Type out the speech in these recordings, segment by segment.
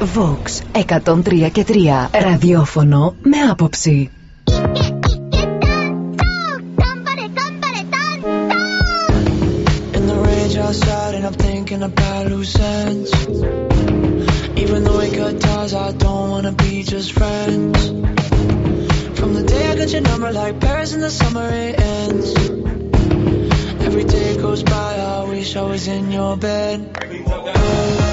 Vox 103 και 3 ραδιόφωνο με άποψη. outside and I'm thinking about loose ends. Even though we cut ties, I don't wanna be just friends. From the day I got your number, like Paris in the summer, it ends. Every day goes by, I wish I was in your bed.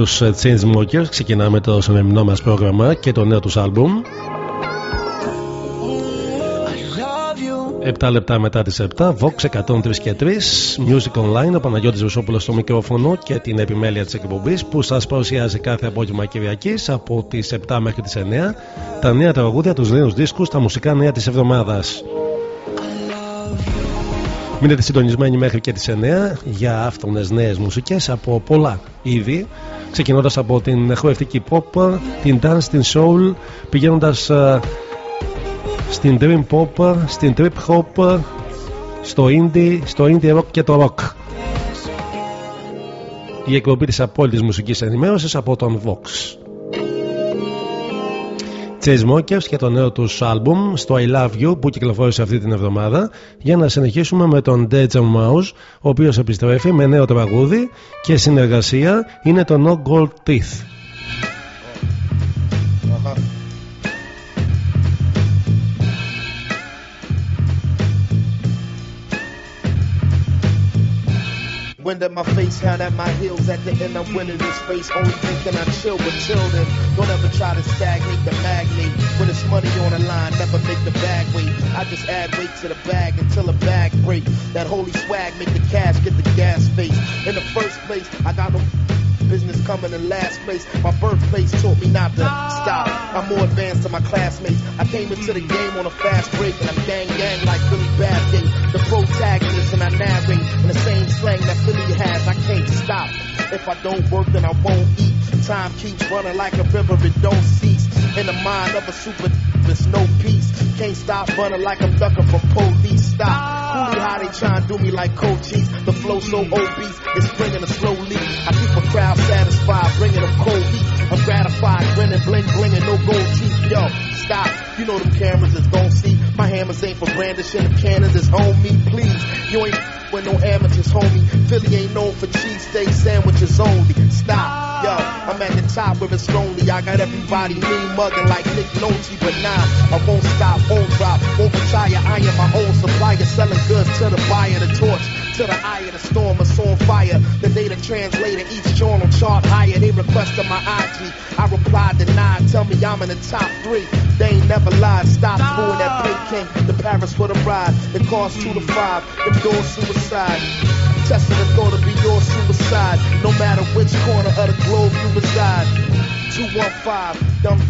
Τους ε, Chainsmokers. Ξεκινάμε το σημερινό μας πρόγραμμα και το νέο τους άλμπουμ. 7 λεπτά μετά τις 7 Vox 103 και 3 Music Online ο Παναγιώτης Βεσόπουλος στο μικρόφωνο και την επιμέλεια της εκπομπής που σας παρουσιάζει κάθε απόγευμα Κυριακής από τις 7 μέχρι τις 9 τα νέα τραγούδια, τους νέους δίσκους, τα μουσικά νέα της εβδομάδας. Μείνετε συντονισμένοι μέχρι και τις 9 για αυτονες νέες μουσικές από πολλά είδη ξεκινώντας από την χορευτική pop, την dance, την soul, πηγαίνοντας uh, στην dream pop, στην trip hop, στο indie, στο indie rock και το rock. Η εκπομπή της απόλυτης μουσικής ενημέρωσης από τον Vox. Chainsmokers και το νέο τους άλμπουμ στο I Love You που κυκλοφόρησε αυτή την εβδομάδα για να συνεχίσουμε με τον Deja Mouse ο οποίος επιστρέφει με νέο τραγούδι και συνεργασία είναι το No Gold Teeth. Wind at my face, hand at my heels. At the end, I'm winning this race. Only thinking I chill, till then, don't ever try to stagnate the magnet. When it's money on the line, never make the bag wait. I just add weight to the bag until the bag break. That holy swag make the cash get the gas face. In the first place, I got no business coming in last place. My birthplace taught me not to stop. I'm more advanced than my classmates. I came into the game on a fast break and I'm gang gang like Billy Badgate. The protagonist and I narrate in the same slang that Philly has. I can't stop. If I don't work, then I won't eat. Time keeps running like a river, it don't cease. In the mind of a super, there's no peace. Can't stop running like I'm ducking from police. Stop. Coolie how they try do me like coaches. The flow so obese, it's bringing a slow leak. I keep a crowd satisfied, bringing them cold heat. I'm gratified, grinning, bling, blinging, no gold teeth. Yo, stop. You know them cameras is gon' see. My hammers ain't for brandishing, the cannons is on me, please. You ain't with no amateurs, homie. Philly ain't known for cheesesteak sandwiches only. Stop, yo. I'm at the top where it's lonely. I got everybody mean mugging like Nick Nolte, but nah, I won't stop, won't drop, won't retire. I am my own supplier, selling goods to the buyer. The torch to the eye of the storm, it's on fire. The data translator, each journal chart higher. They requested my IG. I replied, denied. Tell me I'm in the top three. They ain't never lied. Stop doing that play king. The Paris for the ride. It costs two to five. Them doors suicide. Testing the thought to be your suicide. No matter which corner of the globe you reside. 215, dumb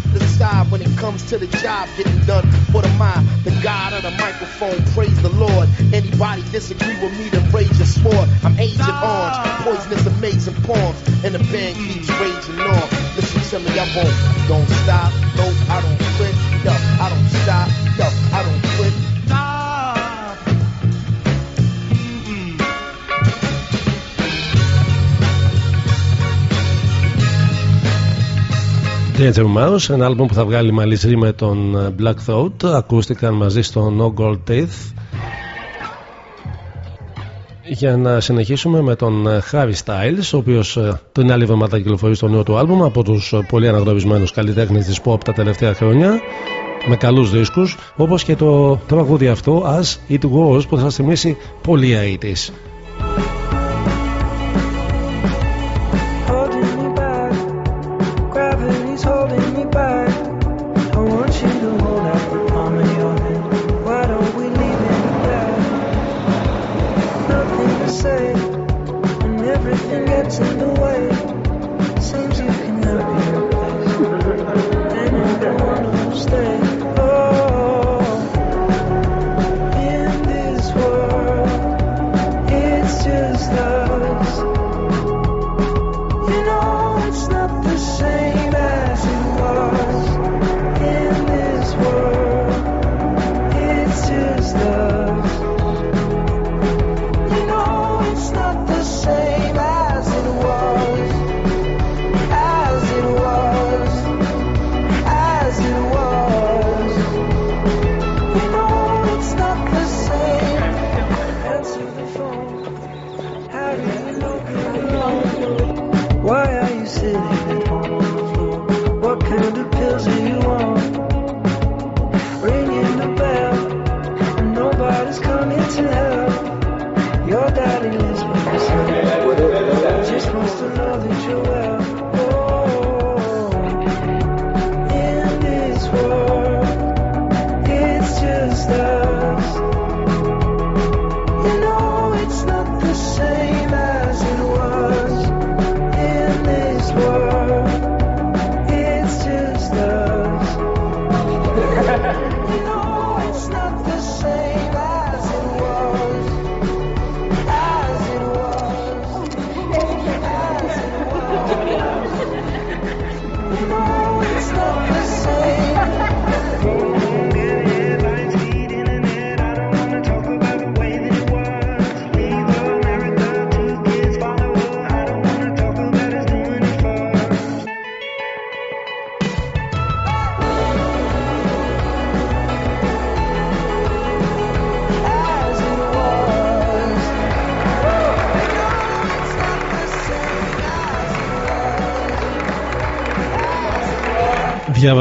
side when it comes to the job getting done. What am I? The God of the microphone, praise the Lord. Anybody disagree with me, then rage your sword. I'm Agent Orange, poisonous, amazing poems, and the band keeps raging on. Listen to me, I won't, don't stop, no, I don't quit, yo, I don't stop, yo, I don't quit. Danger Mouse, ένα άλμπομ που θα βγάλει μαζί με τον ε, Black Thought. Ακούστηκαν μαζί στο No Gold Teeth. Για να συνεχίσουμε με τον ε, Harry Styles, ο οποίος ε, την άλλη εβδομάδα κυκλοφορεί στο νέο του άλμπουμ από τους πολύ αναγνωρισμένους καλλιτέχνες της pop τα τελευταία χρόνια. Με καλούς δίσκους, όπως και το τραγούδι αυτό, As It Was, που θα σα θυμίσει πολύ αίτης. supposed to love you.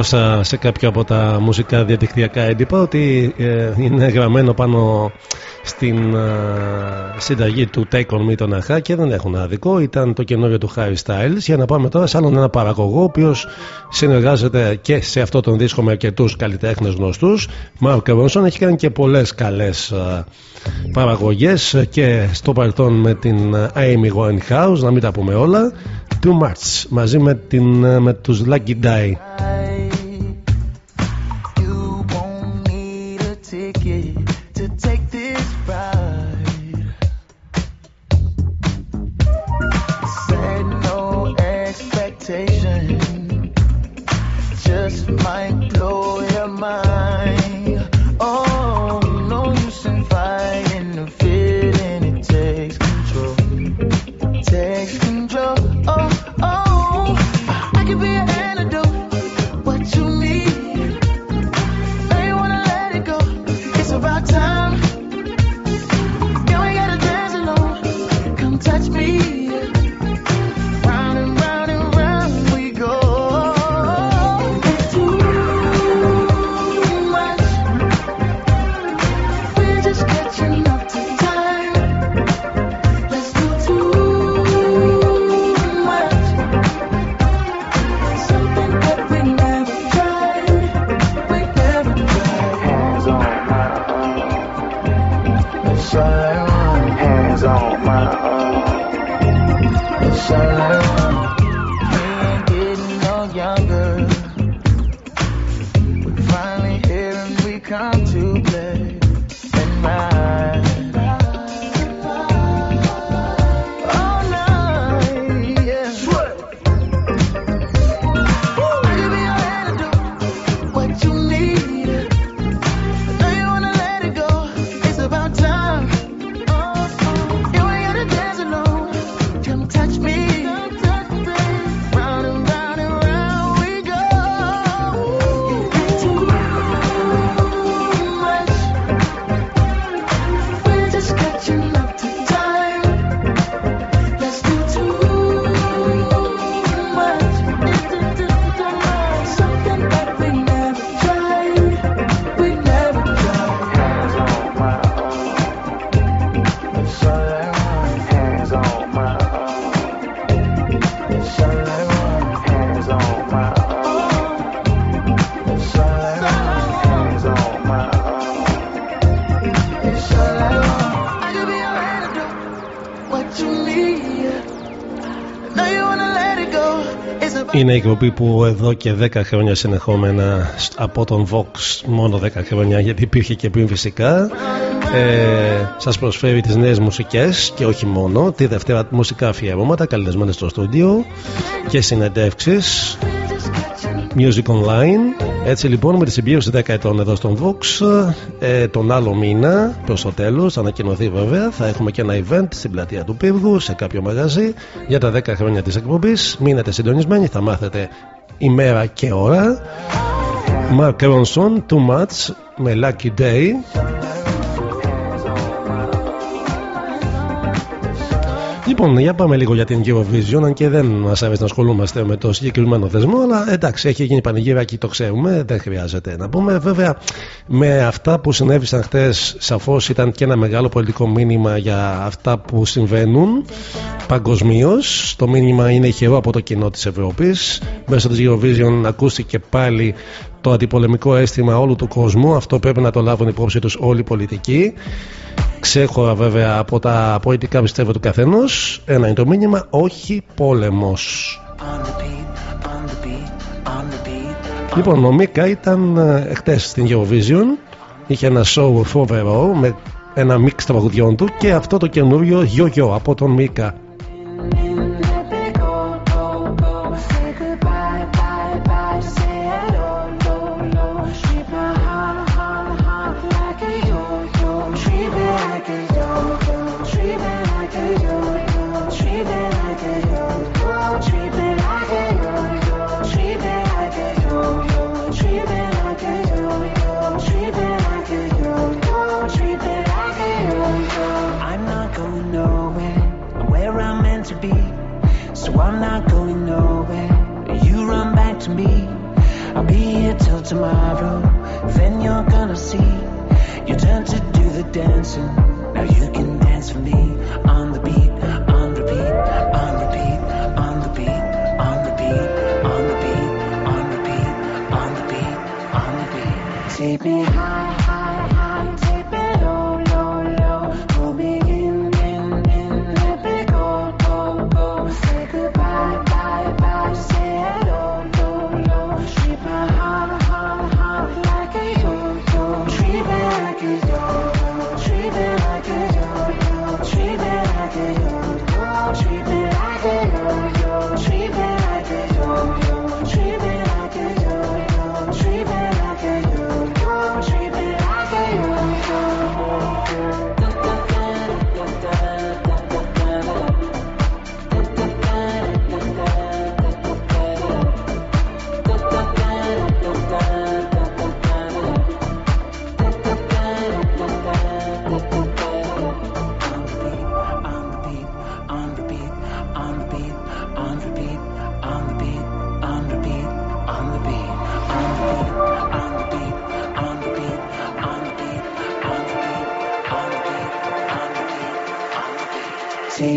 Διάβασα σε κάποιο από τα μουσικά διαδικτυακά έντυπα ότι ε, είναι γραμμένο πάνω στην ε, συνταγή του Take On Me τον Αχά και δεν έχουν άδικο. Ήταν το καινούριο του Harry Styles. Για να πάμε τώρα σε άλλον ένα παραγωγό, ο οποίος συνεργάζεται και σε αυτό τον δίσκο με αρκετούς καλλιτέχνες γνωστούς. Mark Ronson έχει κάνει και πολλές καλές ε, παραγωγές και στο παρελθόν με την Amy Winehouse, να μην τα πούμε όλα. Too Much μαζί με, την, με τους Lucky Die. Είναι η εκπομπή που εδώ και 10 χρόνια συνεχόμενα από τον Vox μόνο 10 χρόνια γιατί υπήρχε και πριν φυσικά. Ε, σας προσφέρει τις νέες μουσικές και όχι μόνο. Τη Δευτέρα μουσικά αφιερώματα καλεσμένες στο στούντιο και συνεντεύξεις. Music Online έτσι λοιπόν με τη συμπλήρωση 10 ετών εδώ στον Vox ε, τον άλλο μήνα προς το τέλος, θα ανακοινωθεί βέβαια, θα έχουμε και ένα event στην πλατεία του Πύργου σε κάποιο μαγαζί για τα 10 χρόνια της εκπομπής. Μείνετε συντονισμένοι, θα μάθετε ημέρα και ώρα. Mark Ronson, Too Much με Lucky Day. Λοιπόν, για πάμε λίγο για την Eurovision, αν και δεν μας αρέσει να ασχολούμαστε με το συγκεκριμένο θεσμό, αλλά εντάξει, έχει γίνει πανηγύρακι, το ξέρουμε, δεν χρειάζεται να πούμε. Βέβαια, με αυτά που συνέβησαν χθες, σαφώς ήταν και ένα μεγάλο πολιτικό μήνυμα για αυτά που συμβαίνουν παγκοσμίως. Το μήνυμα είναι ηχηρό από το κοινό της Ευρώπης. Μέσω της Eurovision ακούστηκε πάλι το αντιπολεμικό αίσθημα όλου του κόσμου. Αυτό πρέπει να το λάβουν υπόψη τους όλοι οι πολιτικοί. Ξέχωρα βέβαια από τα πολιτικά πιστεύω του καθενός. Ένα είναι το μήνυμα όχι πόλεμος. Λοιπόν ο Μίκα ήταν ε, χτες στην Eurovision. Είχε ένα show φοβερό με ένα μίξ τραγουδιών του και αυτό το καινούριο γιο από τον Μίκα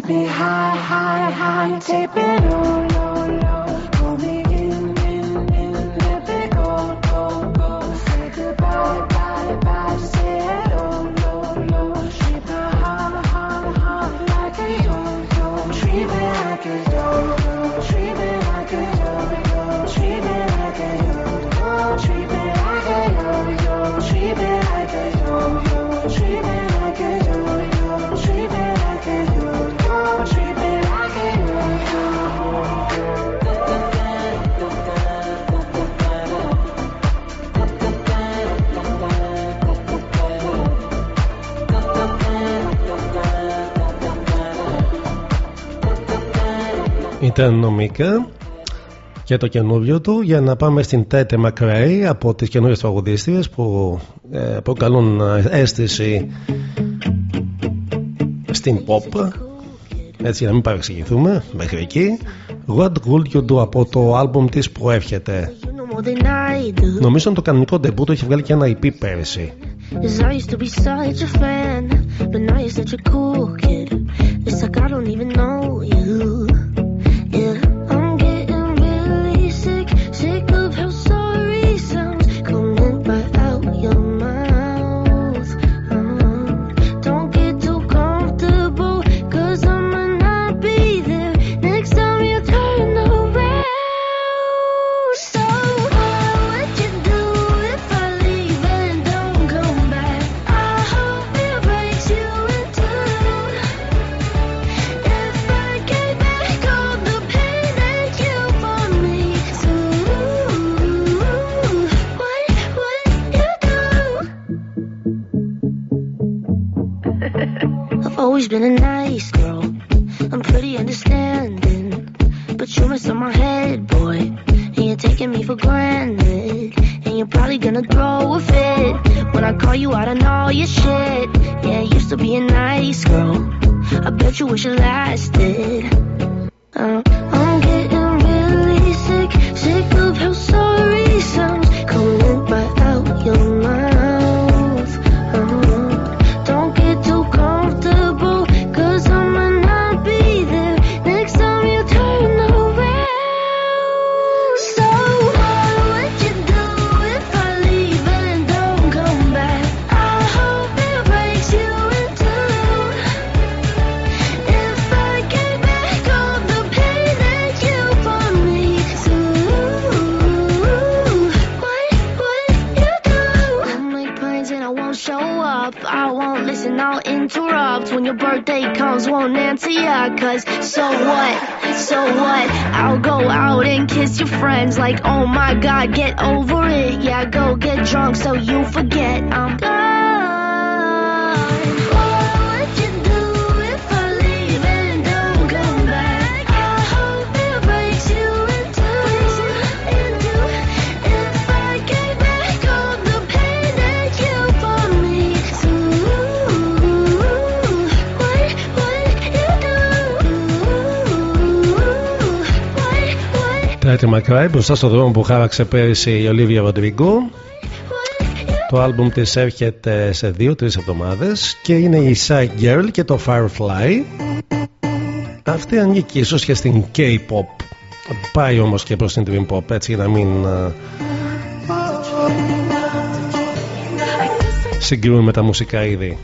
Take me high, high, high, take me κανονικά και το καινούριο του για να πάμε στην Τέτε Μακρέι από τις καινούριες τραγουδίστριες που ε, προκαλούν αίσθηση στην pop έτσι για να μην παρεξηγηθούμε μέχρι εκεί What Would You Do από το άλμπουμ της που έρχεται νομίζω το κανονικό ντεμπού το έχει βγάλει και ένα EP πέρυσι Cause I used to be such a fan, but now you're such a cool kid. It's like I don't even know you. through the night. Τάιτι Μακράι μπροστά στο δρόμο που χάραξε πέρυσι η Ολίβια Ροντρίγκο. Το άλμπουμ της έρχεται σε 2-3 εβδομάδες και είναι η Side Girl και το Firefly. Αυτή ανήκει ίσως και στην K-pop. Πάει όμως και προς την Dream Pop έτσι για να μην συγκρίνουμε τα μουσικά είδη.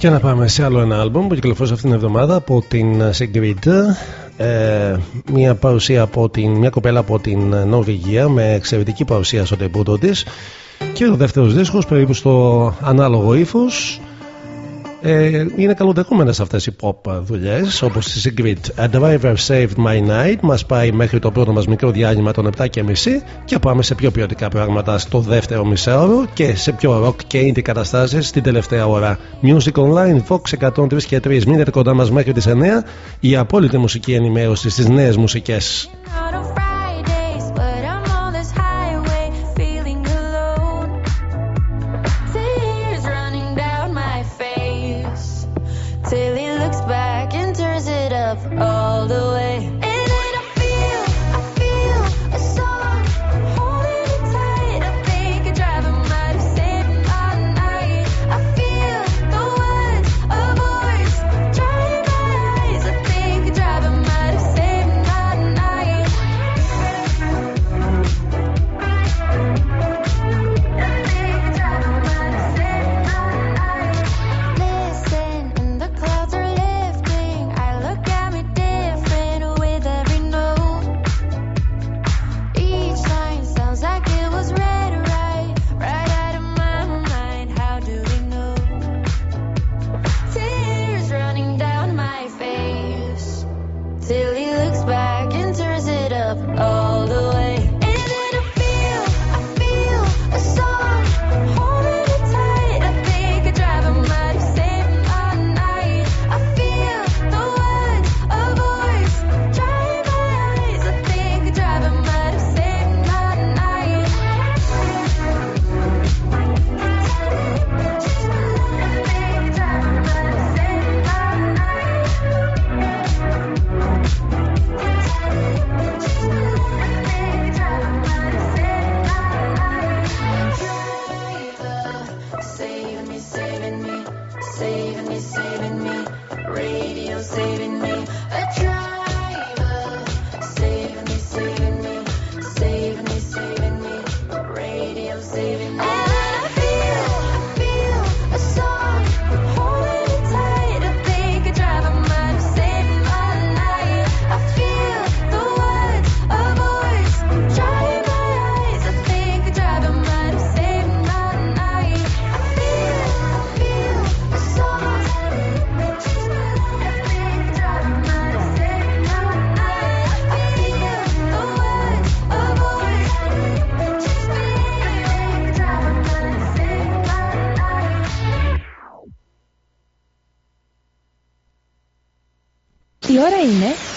Και να πάμε σε άλλο ένα άλμπομ που κυκλοφόρησε αυτήν την εβδομάδα από την Sigrid. Ε, μια παρουσία από την, μια κοπέλα από την Νορβηγία με εξαιρετική παρουσία στο τεμπούτο της. Και ο δεύτερος δίσκος περίπου στο ανάλογο ύφος. Ε, είναι καλοδεχούμενες αυτές οι pop δουλειές όπως η Sigrid. A Driver Saved My Night μας πάει μέχρι το πρώτο μας μικρό διάλειμμα των 7.30 και πάμε σε πιο ποιοτικά πράγματα στο δεύτερο μισάωρο και σε πιο rock και indie καταστάσεις στην τελευταία ώρα. Music Online, Fox 103 και 3. Μείνετε κοντά μας μέχρι τις 9. Η απόλυτη μουσική ενημέρωση στις νέες μουσικές.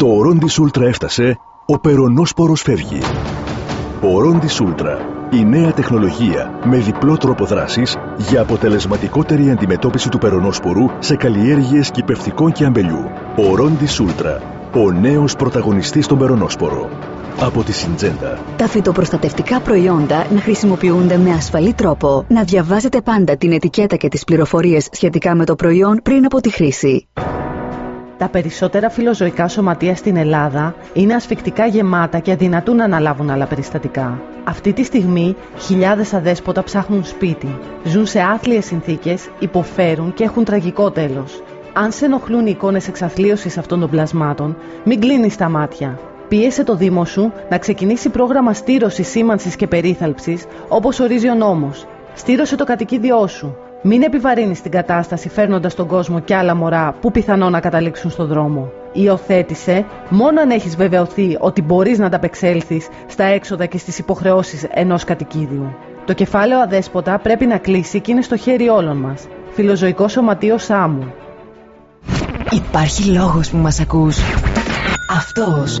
Το ορόντις Σούλτρα έφτασε, ο περονόσπορος φεύγει. Ορόντις Σούλτρα, η νέα τεχνολογία με διπλό τρόπο δράσης για αποτελεσματικότερη αντιμετώπιση του περονόσπορου σε καλλιέργειες κυπευτικών και αμπελιού. Ορόντις Σούλτρα, ο νέος πρωταγωνιστής στον περονόσπορο. Από τη Συντζέντα. Τα φυτοπροστατευτικά προϊόντα να χρησιμοποιούνται με ασφαλή τρόπο. Να διαβάζετε πάντα την ετικέτα και τις πληροφορίες σχετικά με το προϊόν πριν από τη χρήση. Τα περισσότερα φιλοζωικά σωματεία στην Ελλάδα είναι ασφικτικά γεμάτα και αδυνατούν να αναλάβουν άλλα περιστατικά. Αυτή τη στιγμή χιλιάδες αδέσποτα ψάχνουν σπίτι, ζουν σε άθλιες συνθήκες, υποφέρουν και έχουν τραγικό τέλος. Αν σε ενοχλούν οι εικόνες εξαθλίωσης αυτών των πλασμάτων, μην κλείνεις τα μάτια. Πίεσε το Δήμο σου να ξεκινήσει πρόγραμμα στήρωσης, σήμανσης και περίθαλψης όπως ορίζει ο νόμος. Στήρωσε το κατοικίδιό σου. Μην επιβαρύνεις την κατάσταση φέρνοντας τον κόσμο και άλλα μωρά που πιθανόν να καταλήξουν στον δρόμο. Υιοθέτησε μόνο αν έχεις βεβαιωθεί ότι μπορείς να ανταπεξέλθεις στα έξοδα και στις υποχρεώσεις ενός κατοικίδιου. Το κεφάλαιο αδέσποτα πρέπει να κλείσει και είναι στο χέρι όλων μας. Φιλοζωικός Σωματείος Σάμου. Υπάρχει λόγος που μας ακούς. Αυτός.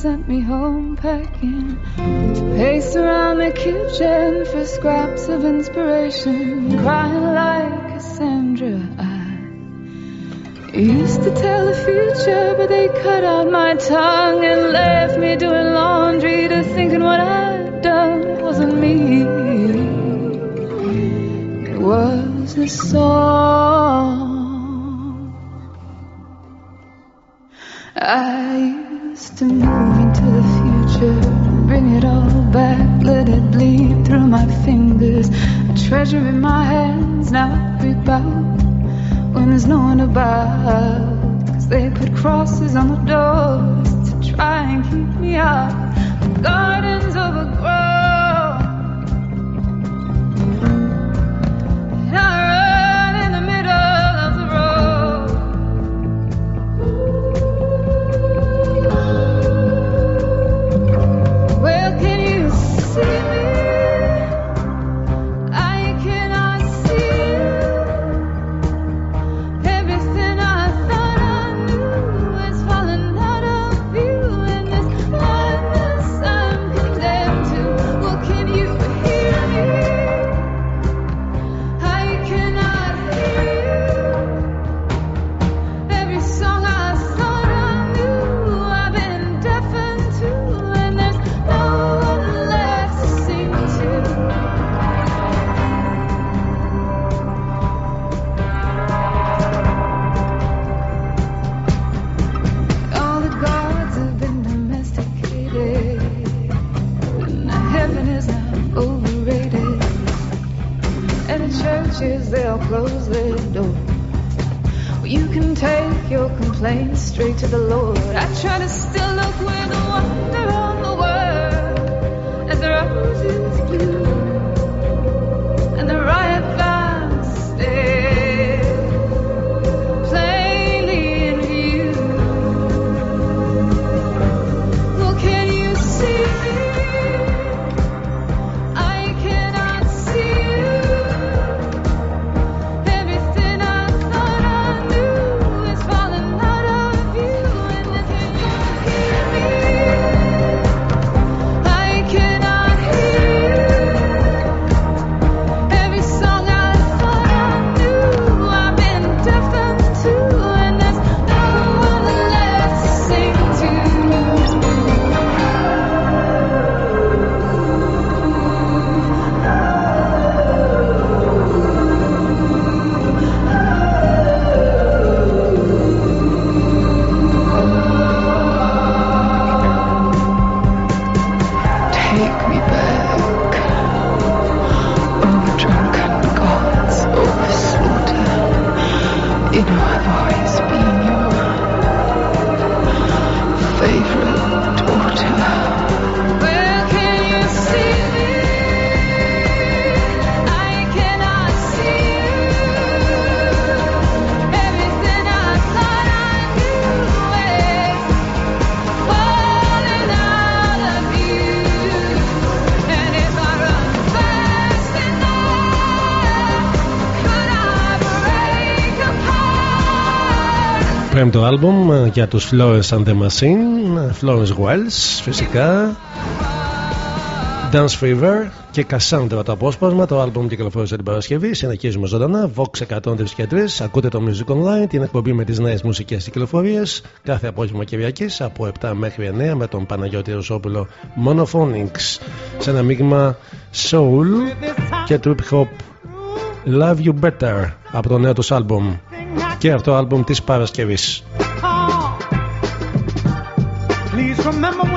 sent me home packing to pace around the kitchen for scraps of inspiration, crying like Cassandra. I used to tell the future, but they cut out my tongue and left me doing laundry to thinking what I'd done wasn't me. It was the song. I used to move into the future, bring it all back, let it bleed through my fingers. A treasure in my hands, now I creep out when there's no one about. Cause they put crosses on the doors to try and keep me out. Gardens overgrown. Πέμπτο άλμπουμ ε, για τους Florence and the Machine Florence Wells φυσικά. Dance Fever και Cassandra το απόσπασμα. Το άλμπουμ κυκλοφόρησε την Παρασκευή. Συνεχίζουμε ζωντανά. Vox 103 και 3 ακούτε το Music Online την εκπομπή με τις νέες μουσικές κυκλοφορίες κάθε απόγευμα Κυριακής από 7 μέχρι 9 με τον Παναγιώτη Ρωσόπουλο Monophonics. Σε ένα μείγμα Soul και Trip Hop. Love You Better από το νέο τους άλμπουμ και αυτό το άλμπουμ της Παρασκευής. Please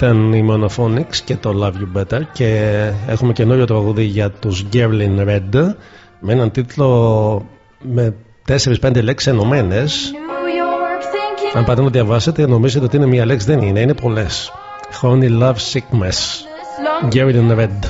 ήταν η Monophonics και το Love You Better και έχουμε καινούριο τραγούδι για τους Gerlin Red με έναν τίτλο με 4-5 λέξεις ενωμένες. Αν πάτε να διαβάσετε νομίζετε ότι είναι μία λέξη δεν είναι, είναι πολλές. Honey Love Sickness. Gerlin Red.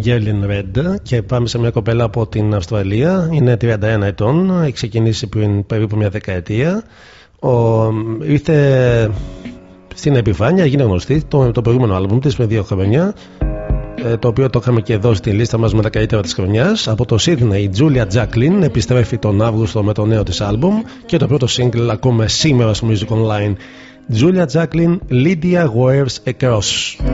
Ήταν η Γκέρλιν Ρέντ και πάμε σε μια κοπέλα από την Αυστραλία. Είναι 31 ετών, έχει ξεκινήσει πριν περίπου μια δεκαετία. Ο, ήρθε στην επιφάνεια, έγινε γνωστή το, το προηγούμενο άλμπουμ της με δύο χρόνια ε, το οποίο το είχαμε και εδώ στη λίστα μας με τα καλύτερα της χρονιάς από το Sydney η Julia Jacqueline επιστρέφει τον Αύγουστο με το νέο της άλμπουμ και το πρώτο single ακούμε σήμερα στο Music Online Julia Jacqueline Lydia Wears Across confused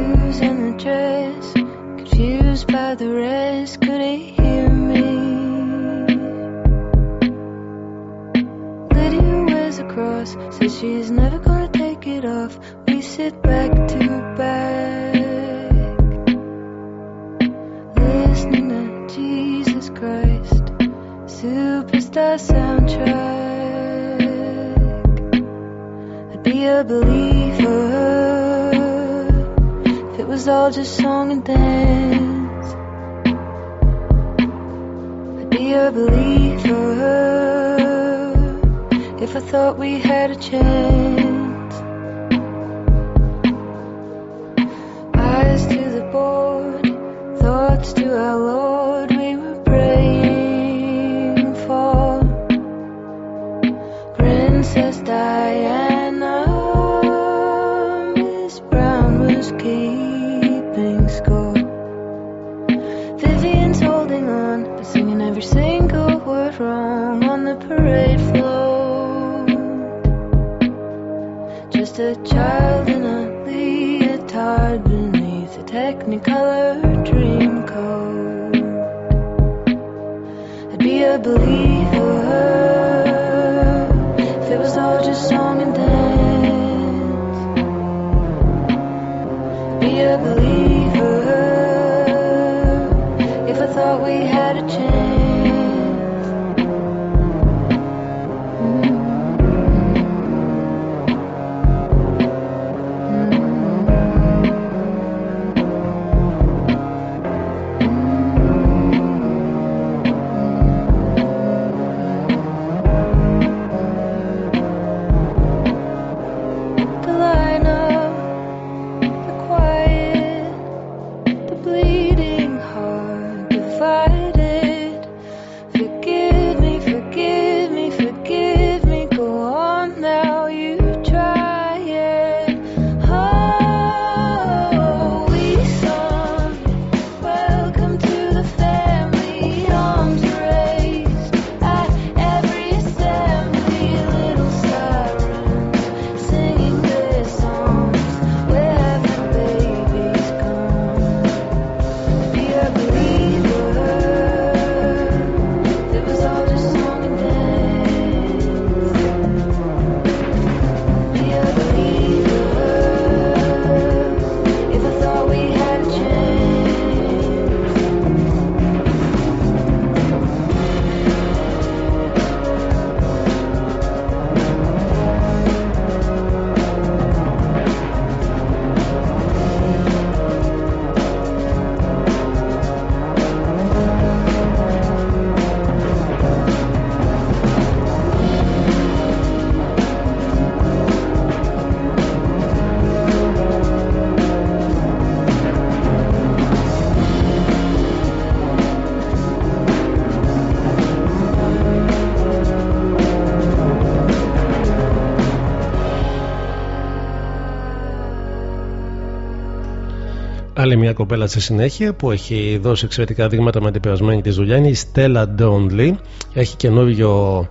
Άλλη μια κοπέλα στη συνέχεια που έχει δώσει εξαιρετικά δείγματα με την περασμένη της δουλειά είναι η Stella Donley. Έχει καινούριο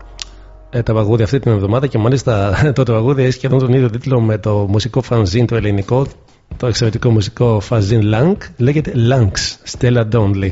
ε, τραγούδι αυτή την εβδομάδα και μάλιστα το τραγούδι έχει σχεδόν τον ίδιο τίτλο με το μουσικό φανζίν το ελληνικό, το εξαιρετικό μουσικό φανζίν Lank. Λέγεται Lanks, Stella Donley.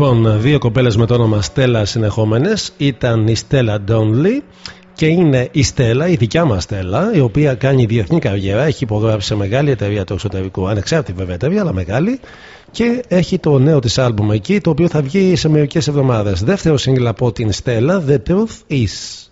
Λοιπόν, δύο κοπέλες με το όνομα Στέλλα συνεχόμενες ήταν η Στέλλα Ντόνλι και είναι η Στέλλα, η δικιά μας Στέλλα, η οποία κάνει διεθνή καριέρα, έχει υπογράψει σε μεγάλη εταιρεία του εξωτερικού, ανεξάρτητη βέβαια εταιρεία, αλλά μεγάλη, και έχει το νέο της άλμπουμ εκεί, το οποίο θα βγει σε μερικές εβδομάδες. Δεύτερο σύγκλα από την Στέλλα, The Truth Is.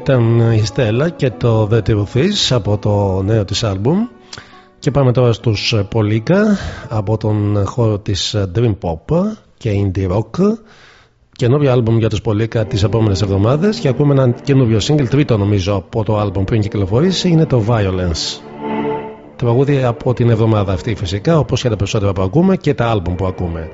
Ήταν η Στέλλα και το The Truth από το νέο της άλμπουμ. Και πάμε τώρα στους Πολίκα από τον χώρο της Dream Pop και Indie Rock. Καινούριο άλμπουμ για τους Πολίκα τις επόμενες εβδομάδες. Και ακούμε ένα καινούριο single τρίτο νομίζω από το άλμπουμ πριν κυκλοφορήσει είναι το Violence. Τραγούδι από την εβδομάδα αυτή φυσικά όπως και τα περισσότερα που ακούμε και τα άλμπουμ που ακούμε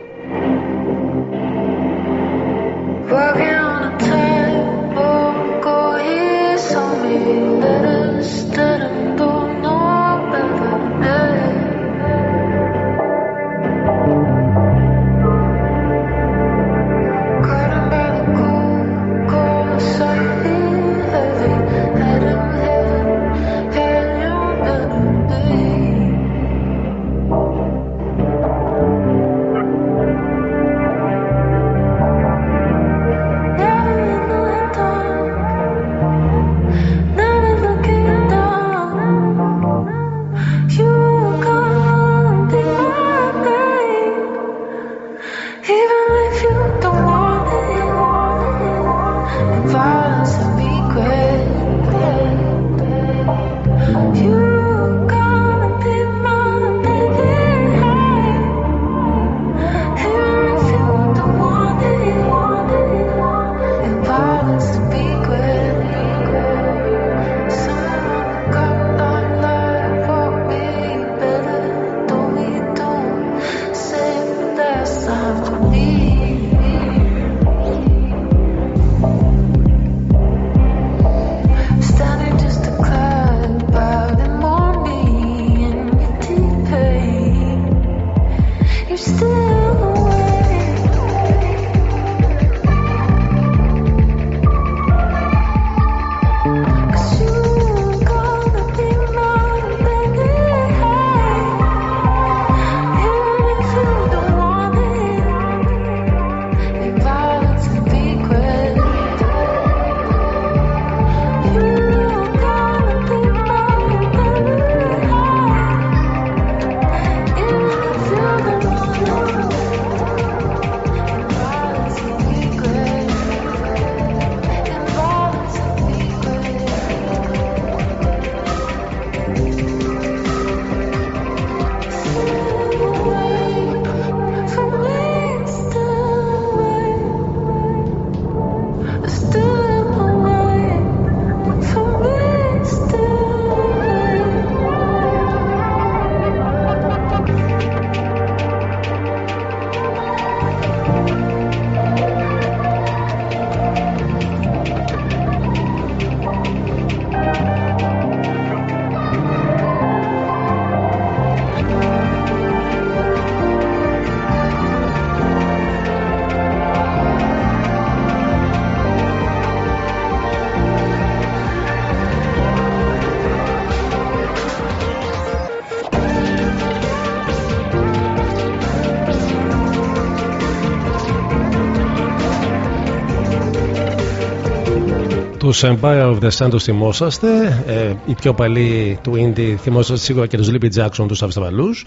Empire of the Sun τους θυμόσαστε. Ε, Οι πιο παλιοί του Indie θυμόσαστε σίγουρα και τους Libby Jackson τους Αυστραλούς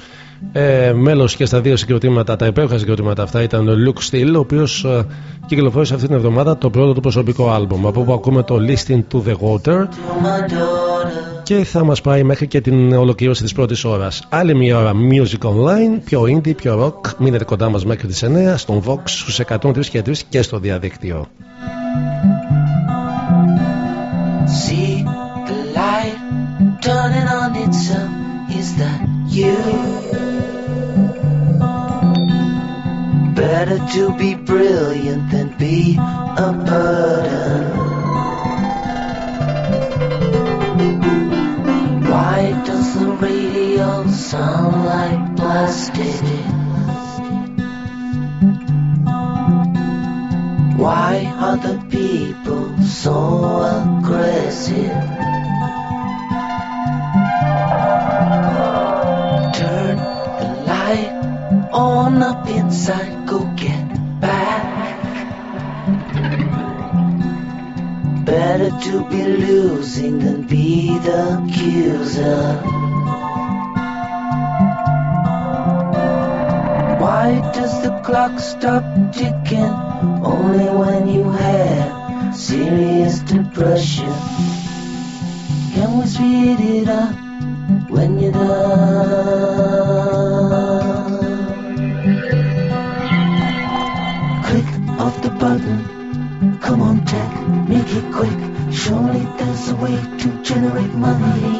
ε, Μέλος και στα δύο συγκροτήματα Τα υπέροχα συγκροτήματα αυτά ήταν ο Luke Steele Ο οποίος ε, κυκλοφόρησε αυτή την εβδομάδα Το πρώτο του προσωπικό άλμπουμ Από όπου ακούμε το Listing to the Water. Και θα μας πάει μέχρι και την ολοκλήρωση της πρώτης ώρας. Άλλη μια ώρα Music Online Πιο Indie, πιο Rock. Μείνετε κοντά μας μέχρι τις 9 Στον Vox στους 103 και 3 και στο διαδίκτυο Better to be brilliant than be a burden. Why does the radio sound like plastic? Why are the people so aggressive? To be losing than be the accuser. Why does the clock stop ticking? Only when you have serious depression. Can we speed it up when you're done? Click off the button. Come on, Jack, make it quick. Surely there's a way to generate money.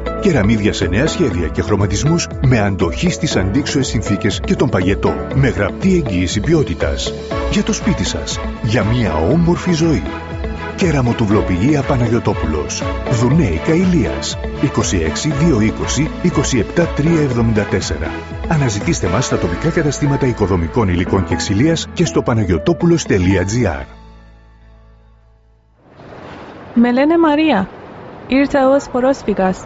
Κεραμίδια σε νέα σχέδια και χρωματισμούς με αντοχή στις αντίξωες συνθήκες και τον παγετό. Με γραπτή εγγύηση ποιότητας. Για το σπίτι σας. Για μια όμορφη ζωή. Κεραμοτουβλοποιία Παναγιωτόπουλος. Δουνέικα Ηλίας. 26 220 27 374. Αναζητήστε μας στα τοπικά καταστήματα οικοδομικών υλικών και ξυλίας και στο παναγιωτόπουλος.gr. Με λένε Μαρία. Ήρθα ως πρόσφυγας.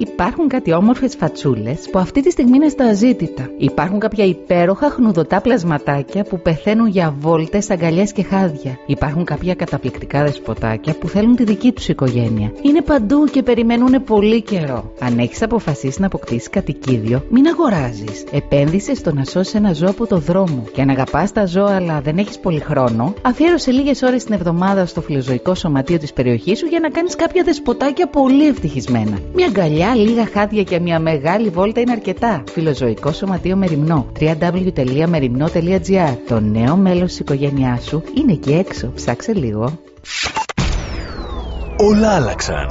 Υπάρχουν κάτι όμορφες φατσούλες που αυτή τη στιγμή είναι στα αζήτητα. Υπάρχουν κάποια υπέροχα χνουδωτά πλασματάκια που πεθαίνουν για βόλτες, αγκαλιές και χάδια. Υπάρχουν κάποια καταπληκτικά δεσποτάκια που θέλουν τη δική τους οικογένεια. Είναι παντού και περιμένουν πολύ καιρό. Αν έχεις αποφασίσει να αποκτήσεις κατοικίδιο, μην αγοράζεις. Επένδυσες στο να σώσεις ένα ζώο από το δρόμο. Και αν αγαπάς τα ζώα αλλά δεν έχεις πολύ χρόνο, αφιέρωσε λίγες ώρες την εβδομάδα στο φιλοζωικό σωματείο της περιοχής σου για να κάνεις κάποια δεσποτάκια πολύ ευτυχισμένα. Μια αγκαλιά λίγα χάδια και μια μεγάλη βόλτα είναι αρκετά. Φιλοζωικό Σωματείο Μεριμνό. www.merimno.gr Το νέο μέλος της οικογένειάς σου είναι εκεί έξω. Ψάξε λίγο. Όλα άλλαξαν.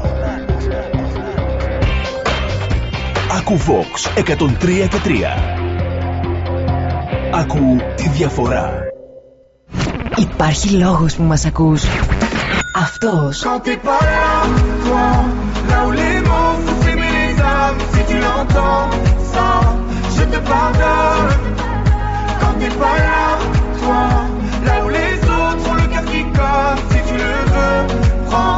Ακού Vox 103 και 3. Ακού τη διαφορά. Υπάρχει λόγος που μας ακούς. Αυτός. Quand t'es pas là, toi, là où les je te pardonne. Quand t'es pas là, toi, là où les autres ont le cœur qui colle, si tu le veux, prends.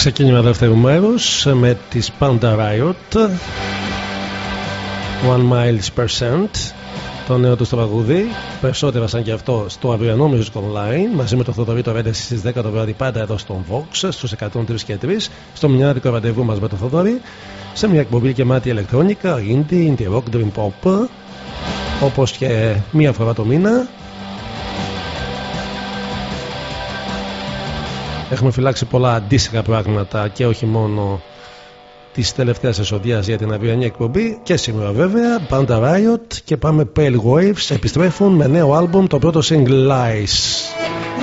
Ξεκίνημα δεύτερου μέρους με τις Panda Riot. One Miles Percent το νέο τους τραγούδι περισσότερα σαν και αυτό στο αυριανό Music Online μαζί με το Θοδωρή το Ρέντε στις 10 το βράδυ πάντα εδώ στον Vox στους 103 και 3 στο μηνιάδικο ραντεβού μας με το Θοδωρή σε μια εκπομπή γεμάτη ηλεκτρόνικα, indie, indie rock, dream pop όπως και μία φορά το μήνα Έχουμε φυλάξει πολλά αντίστοιχα πράγματα και όχι μόνο της τελευταίας εσοδεία για την αυριανή εκπομπή και σήμερα βέβαια. Panda Riot και πάμε Pale Waves επιστρέφουν με νέο άλμπουμ το πρώτο single Lies.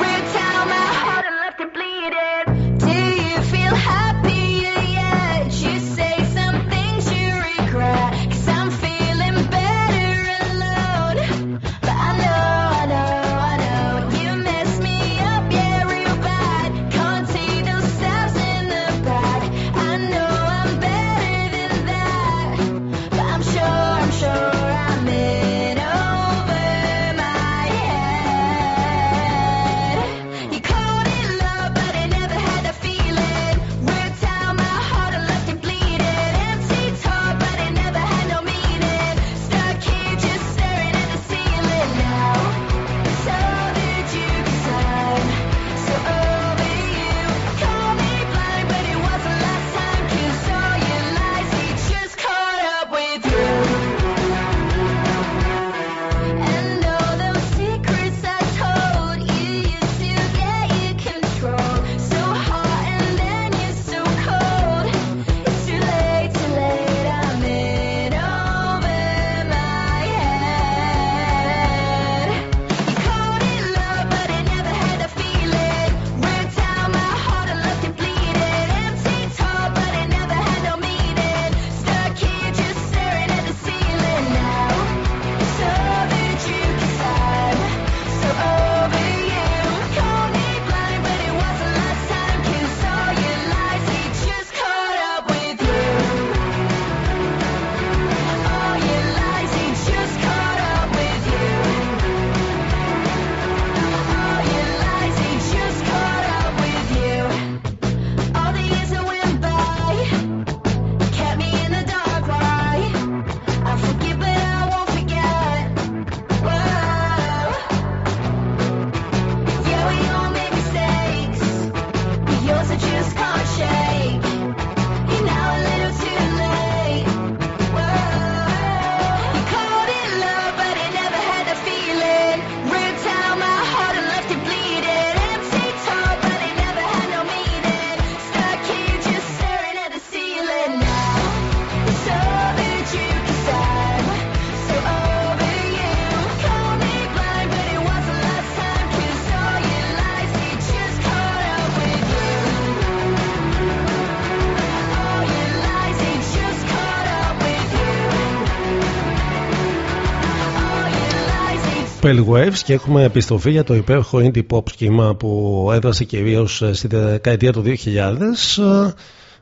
Pale Waves και έχουμε επιστροφή για το υπέροχο indie pop σχήμα που έδρασε κυρίως ε, στη δεκαετία του 2000. Ε,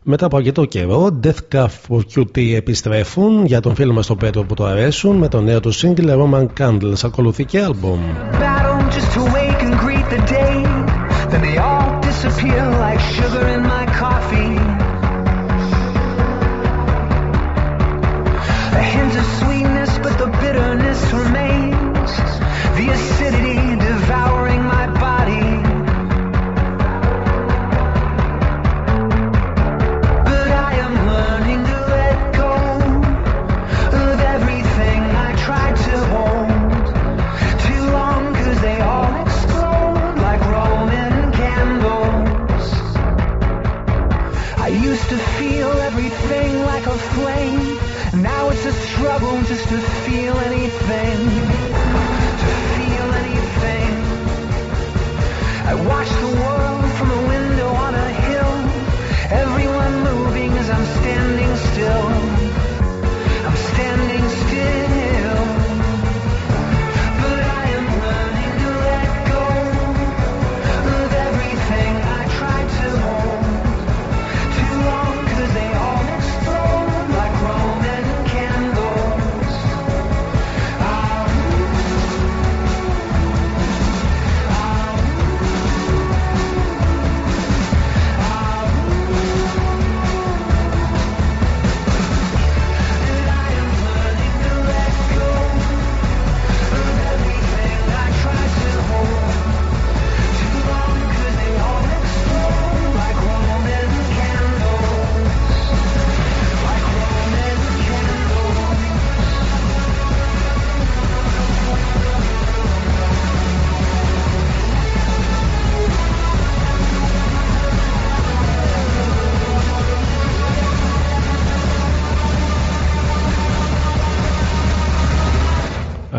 μετά από αρκετό καιρό, Death Cup for QT επιστρέφουν για τον φίλο μας τον Πέτρο που το αρέσουν με το νέο του single Roman Candles. Ακολουθεί και album. The acidity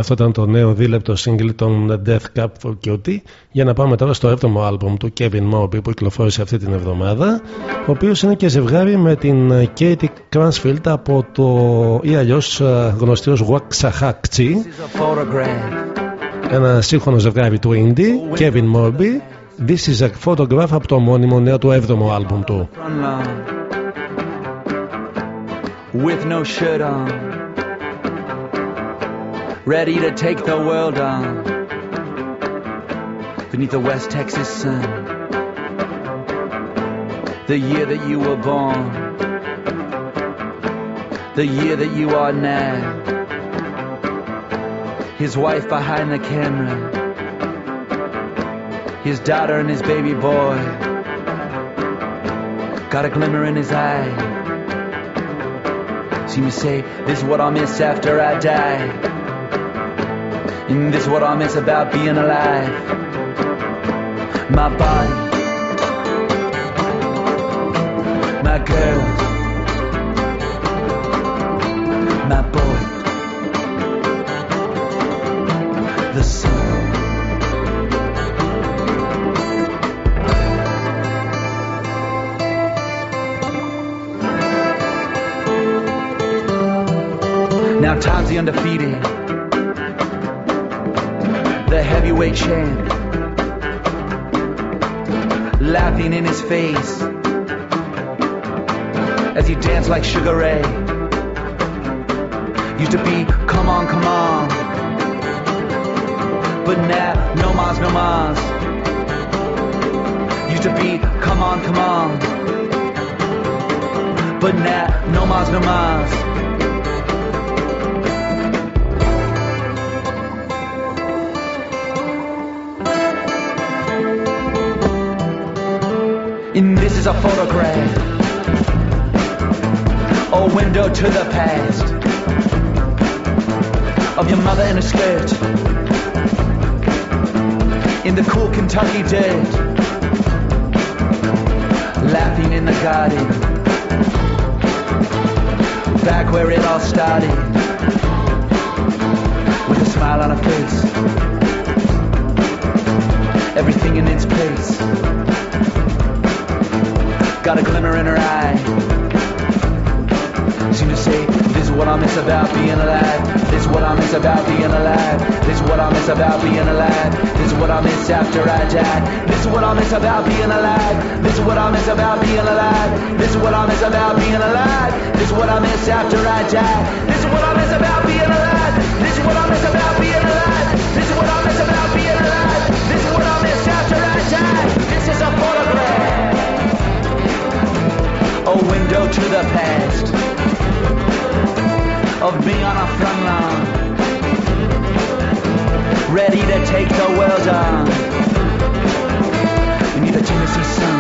Αυτό ήταν το νέο δίλεπτο single των Death Cup for Cutie. Για να πάμε τώρα στο 7ο άλμπομ του Kevin Moby που κυκλοφόρησε αυτή την εβδομάδα. Ο οποίος είναι και ζευγάρι με την Katie Cransfield από το ή αλλιώς γνωστή ω Waxahachie. Ένα σύγχρονο ζευγάρι του Indie, Kevin Moby. This is a photograph από το μόνιμο νέο του 7ο άλμπομ του. With no shirt on ready to take the world on beneath the West Texas sun. The year that you were born, the year that you are now. His wife behind the camera, his daughter and his baby boy. Got a glimmer in his eye. See me say, This is what I'll miss after I die. And this is what I miss about being alive. My body, my girls, my boy, the sun. Now time's the undefeated heavyweight laughing in his face as he danced like Sugar Ray. Used to be, come on, come on, but now, no mas, no mas. Used to be, come on, come on, but now, no mas, no mas. And this is a photograph, a window to the past. Of your mother in a skirt. In the cool Kentucky dirt, laughing in the garden, back where it all started, with a smile on her face, everything in its place got a glimmer in her eye. Seem to say, this is what I miss about being alive. This is what I miss about being alive. This is what I miss about being alive. This is what I miss after I die. This is what I miss about being alive. This is what I miss about being alive. This is what I miss about being alive. This is what I miss after I die. a window to the past of me on a front lawn, ready to take the world on beneath the Tennessee sun,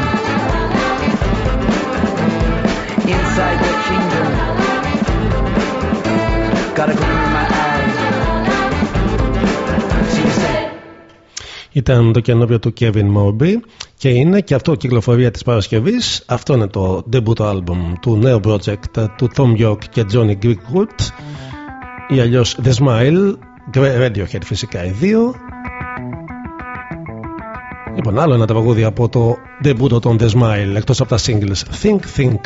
inside the kingdom. Got a gleam in my eye. See you say. Ήταν το καινούριο του Kevin Moby και είναι και αυτό κυκλοφορία της Παρασκευής. Αυτό είναι το debut album του νέου project του Tom York και Johnny Greenwood ή αλλιώς The Smile, Radiohead φυσικά οι δύο. Λοιπόν, άλλο ένα τραγούδι από το debut των The Smile εκτός από τα singles Think Think.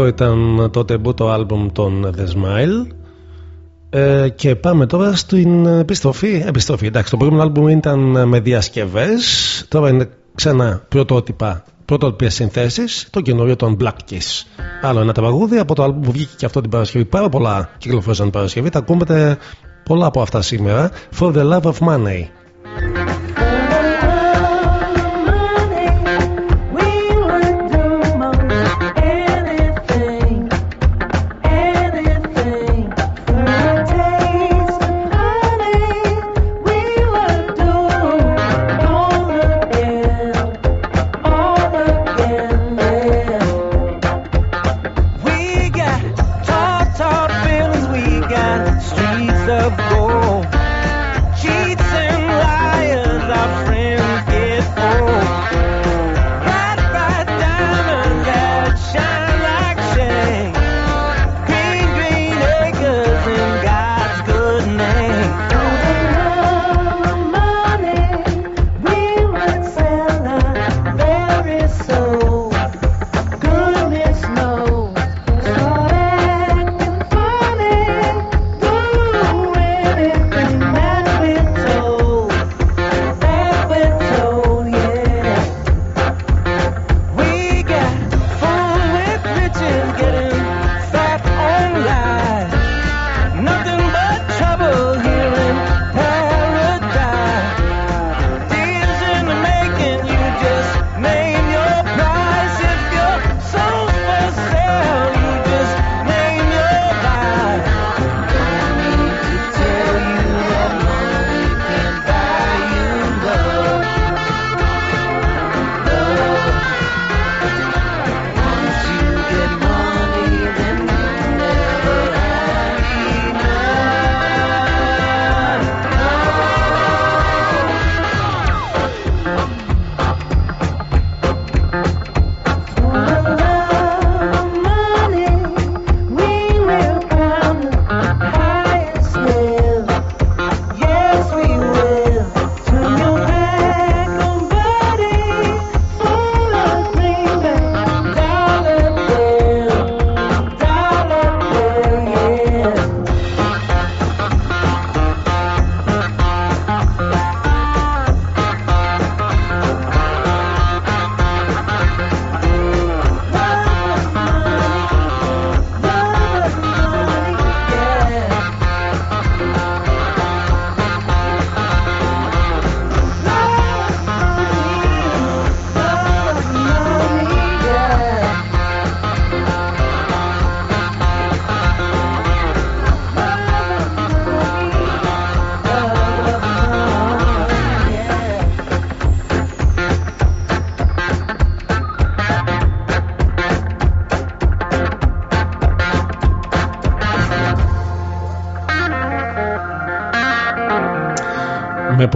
Αυτό ήταν το τεμπούτο άλμπουμ των The Smile. Ε, και πάμε τώρα στην επιστροφή. Επιστροφή, εντάξει, το προηγούμενο άλμπουμ ήταν με διασκευές. Τώρα είναι ξανά πρωτότυπα πρωτότυπες συνθέσεις. Το καινούριο των Black Kiss. Άλλο ένα τραγούδι από το άλμπουμ που βγήκε και αυτό την Παρασκευή. Πάρα πολλά κυκλοφόρησαν την Παρασκευή. Τα ακούμε πολλά από αυτά σήμερα. For the love of money.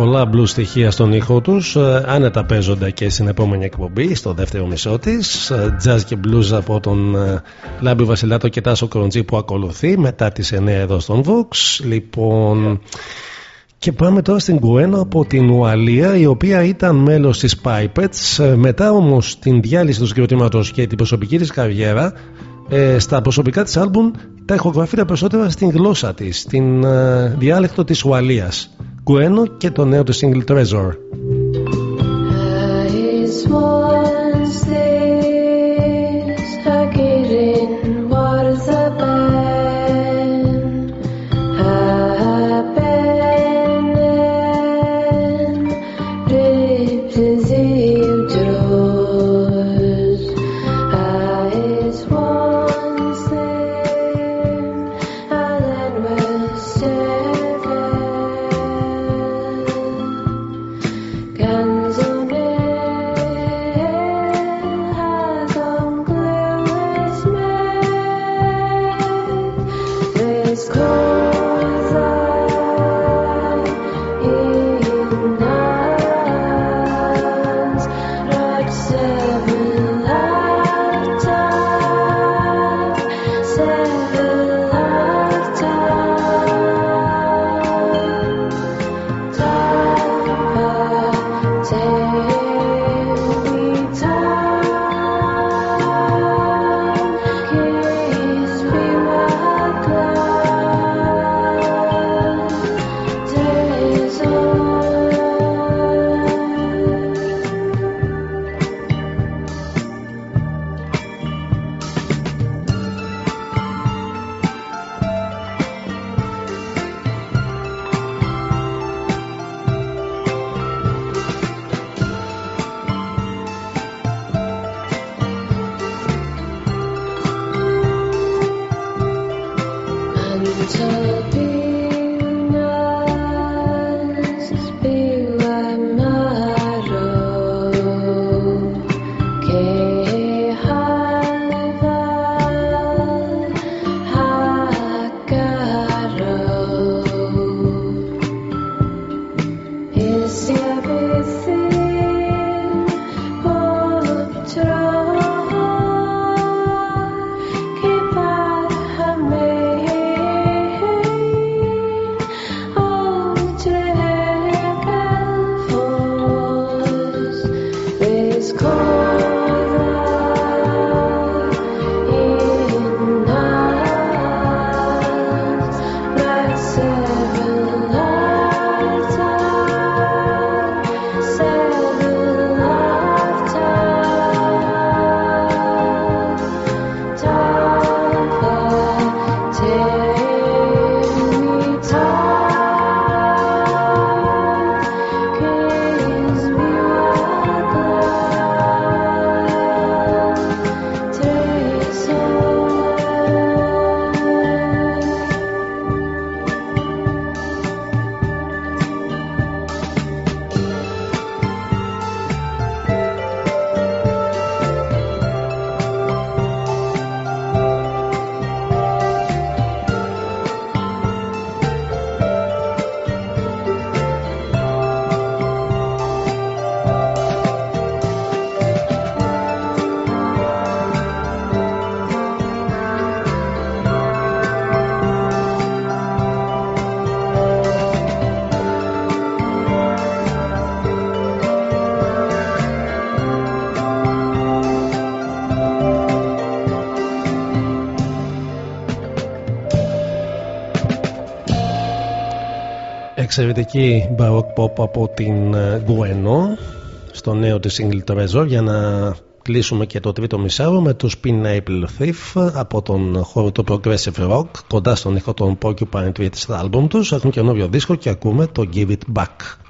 Πολλά blues στοιχεία στον ήχο τους. Ε, άνετα παίζονται και στην επόμενη εκπομπή, στο δεύτερο μισό της. Ε, jazz και blues από τον ε, Λάμπη Βασιλάτο και Τάσο Κοροντζή που ακολουθεί μετά τις 9 εδώ στον Vox. Λοιπόν. Και πάμε τώρα στην Κουένο από την Ουαλία, η οποία ήταν μέλος της Pipets. Μετά όμως την διάλυση του συγκροτήματος και την προσωπική της καριέρα, στα προσωπικά της άλμπουμ τα ηχογραφεί τα περισσότερα στην γλώσσα της, στην διάλεκτο της Ουαλίας. Κουένο και το νέο του single Treasure. Εξαιρετική baroque pop από την Gueno στο νέο της single Trezor για να κλείσουμε και το τρίτο μισάρο με τους Pineapple Thief από τον χώρο του Progressive Rock κοντά στον ήχο των Porcupine Tree στο άλμπουμ τους. Έχουν καινούριο δίσκο και ακούμε το Give It Back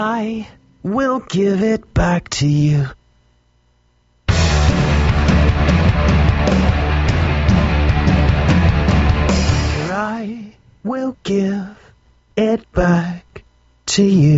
I will give it back to you. I will give it back to you.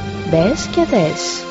Μπες και δες.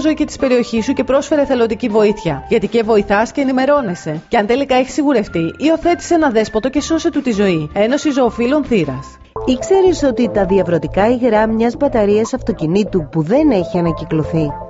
ζωή και της περιοχής σου και πρόσφερε θελοντική βοήθεια. Γιατί και βοηθάς και ενημερώνεσαι. Και αν τελικά έχεις σιγουρευτεί, υιοθέτησε ένα δέσποτο και σώσε του τη ζωή. Ένωση Ζωοφίλων Θήρα. Ήξερες ότι τα διαβρωτικά υγρά μιας μπαταρίας αυτοκινήτου που δεν έχει ανακυκλωθεί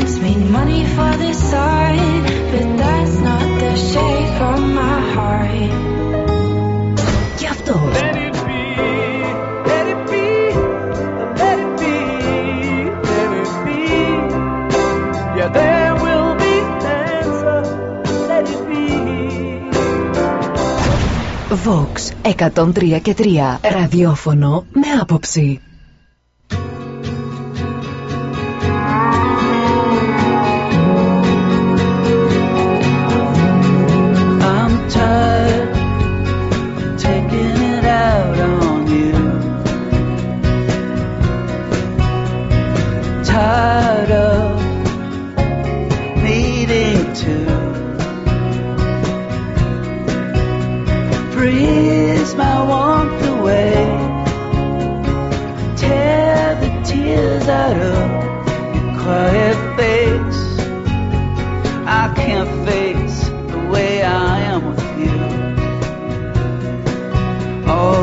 Vox εκατόν τρία και τρία ραδιόφωνο με άποψη.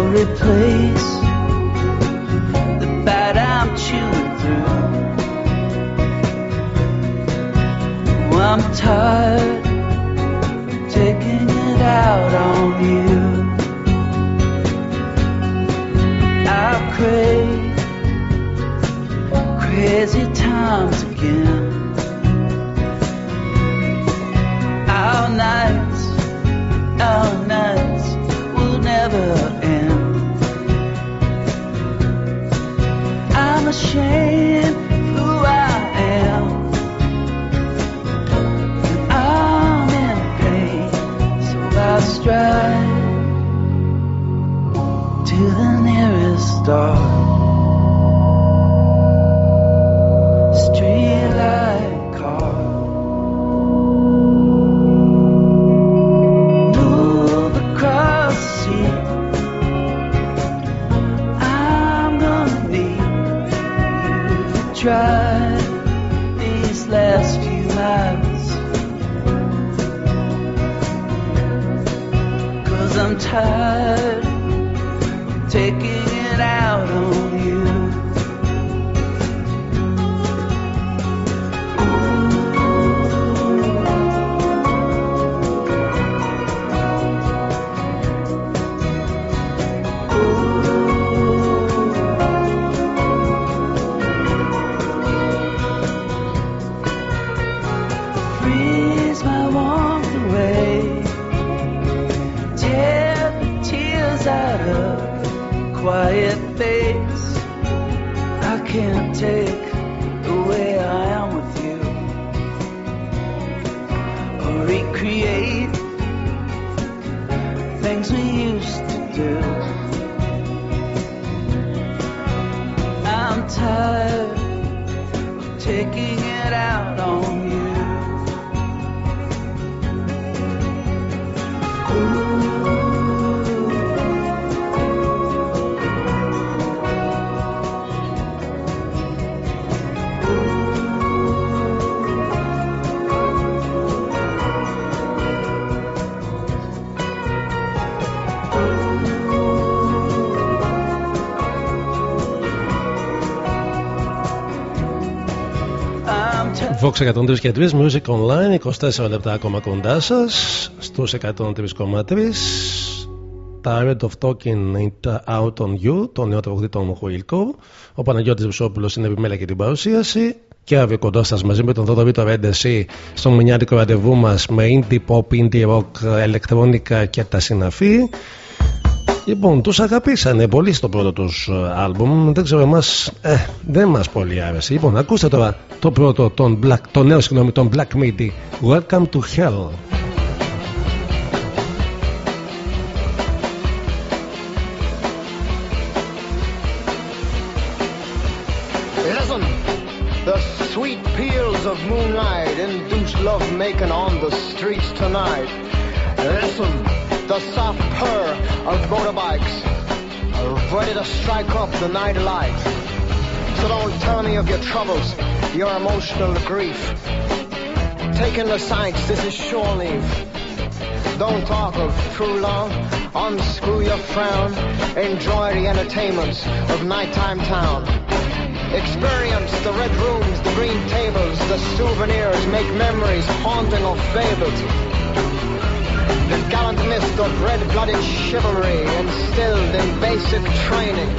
Replace the bad I'm chewing through. I'm tired of taking it out on you. I crave crazy times again. Our nights, our nights will never I'm ashamed who I am. And I'm in pain, so I to the nearest star. Vox 103 και 3 Music Online 24 λεπτά ακόμα κοντά σας στους 103,3 τα Red of Talking It Out on You το νέο τραγουδί των Wilco ο Παναγιώτης Βουσόπουλος είναι επιμέλεια και την παρουσίαση. Και αύριο κοντά σας μαζί με τον Δόδο το Ρέντεση στο μηνιάτικο ραντεβού μας με indie pop, indie rock, ηλεκτρόνικα και τα συναφή Λοιπόν, τους αγαπήσανε πολύ στο πρώτο τους ε, άλμπουμ. Δεν ξέρω, εμάς ε, δεν μας πολύ άρεσε. Λοιπόν, ακούστε τώρα το πρώτο, τον Black, το νέο συγγνώμη, τον Black Midi. Welcome to Hell. Listen, the sweet peals of moonlight induce love making on the streets tonight. Listen, the soft purr of motorbikes ready to strike up the night light. So don't tell me of your troubles, your emotional grief. Taking the sights, this is shore leave. Don't talk of true love, unscrew your frown, enjoy the entertainments of nighttime town. Experience the red rooms, the green tables, the souvenirs, make memories haunting or fabled. The gallant mist of red-blooded chivalry instilled in basic training.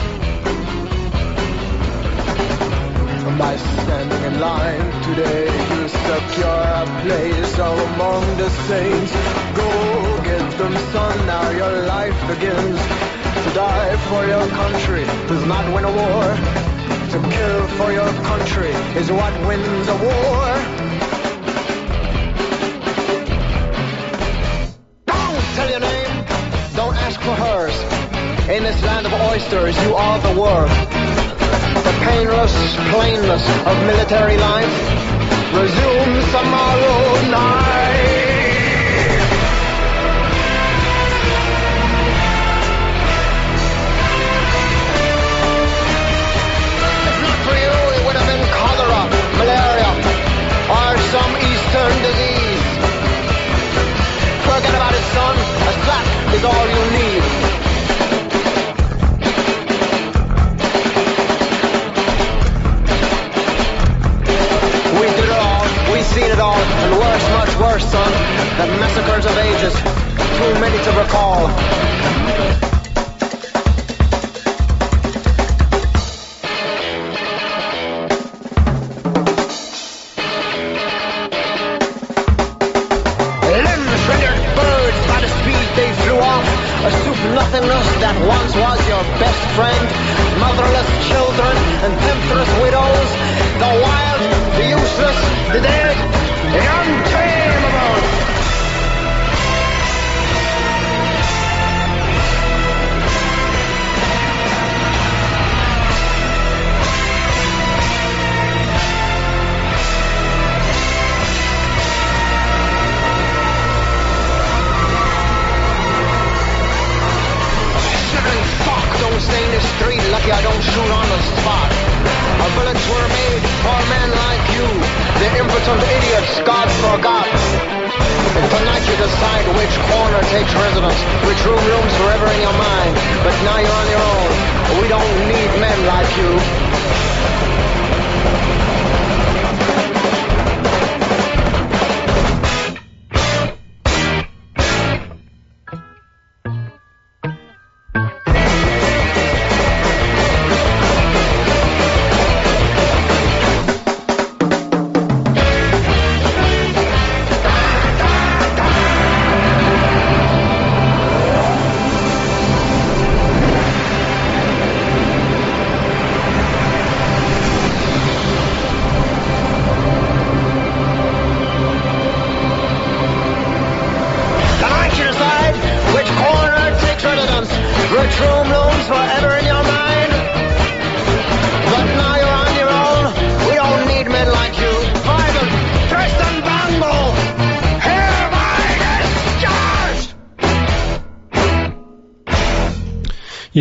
By standing in line today, you secure a place among the saints. Go get them, son, now your life begins. To die for your country does not win a war. To kill for your country is what wins a war. For hers. In this land of oysters, you are the world. The painless plainness of military life resumes tomorrow night. If not for you, it would have been cholera, malaria, or some eastern is all you need. We did it all, we seen it all, and worse, much worse, son. The massacres of ages, too many to recall. Was your best friend. Motherless children and temptress widows. The wild, the useless, the dead, I don't shoot on the spot. Our bullets were made for men like you, the impotent idiots God forgot. And tonight you decide which corner takes residence, which room looms forever in your mind. But now you're on your own. We don't need men like you.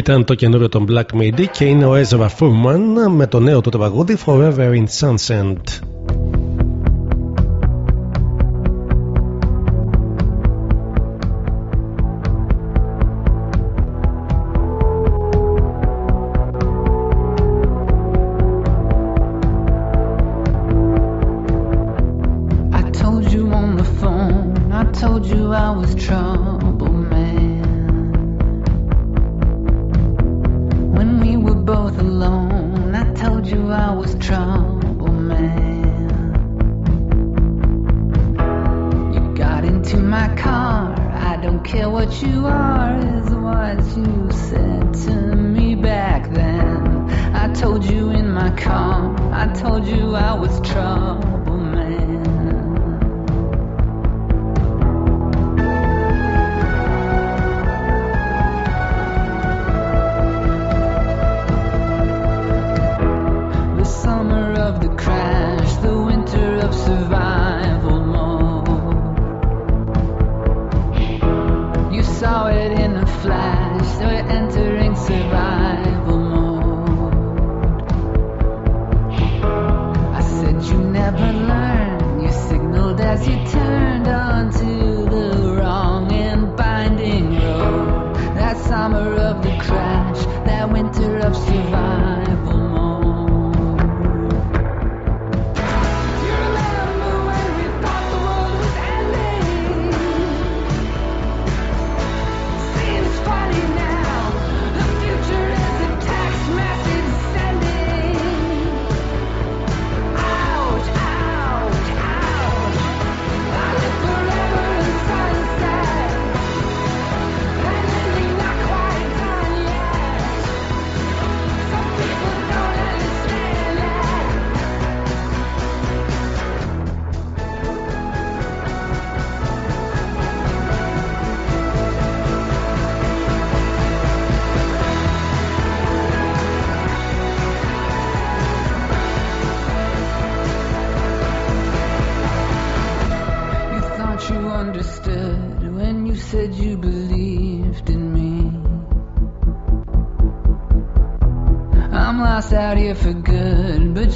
Ήταν το καινούριο των Black Midi και είναι ο Ezra Furman με το νέο του τραγούδι Forever in Sunset. you are is what you said to me back then. I told you in my car, I told you I was trouble, man.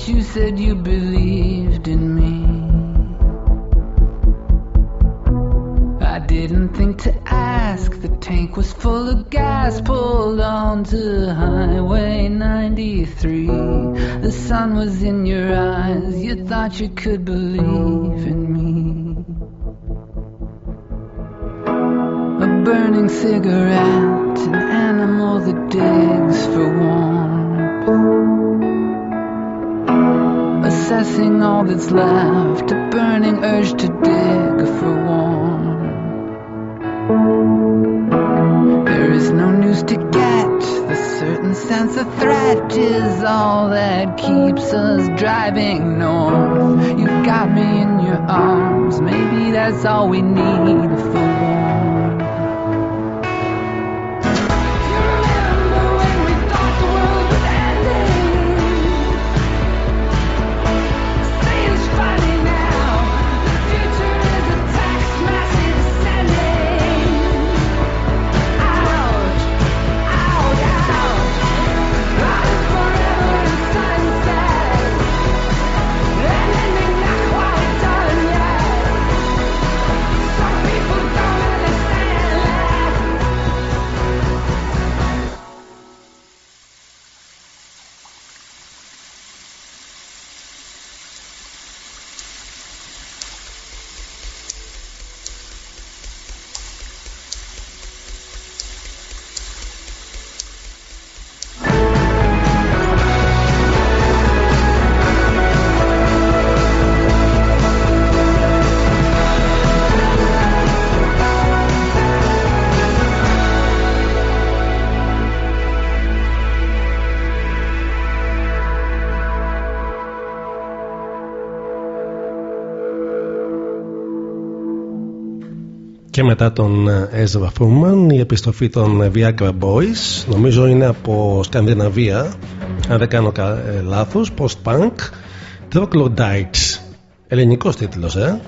You said you believed in me. I didn't think to ask. The tank was full of gas, pulled onto Highway 93. The sun was in your eyes. You thought you could believe. και μετά τον ε, Ezra η επιστροφή των ε, Viagra Boys. Νομίζω είναι από Σκανδιναβία αν δεν κάνω ε, λάθος post-punk. Troglodytes ελληνικός τίτλος ε.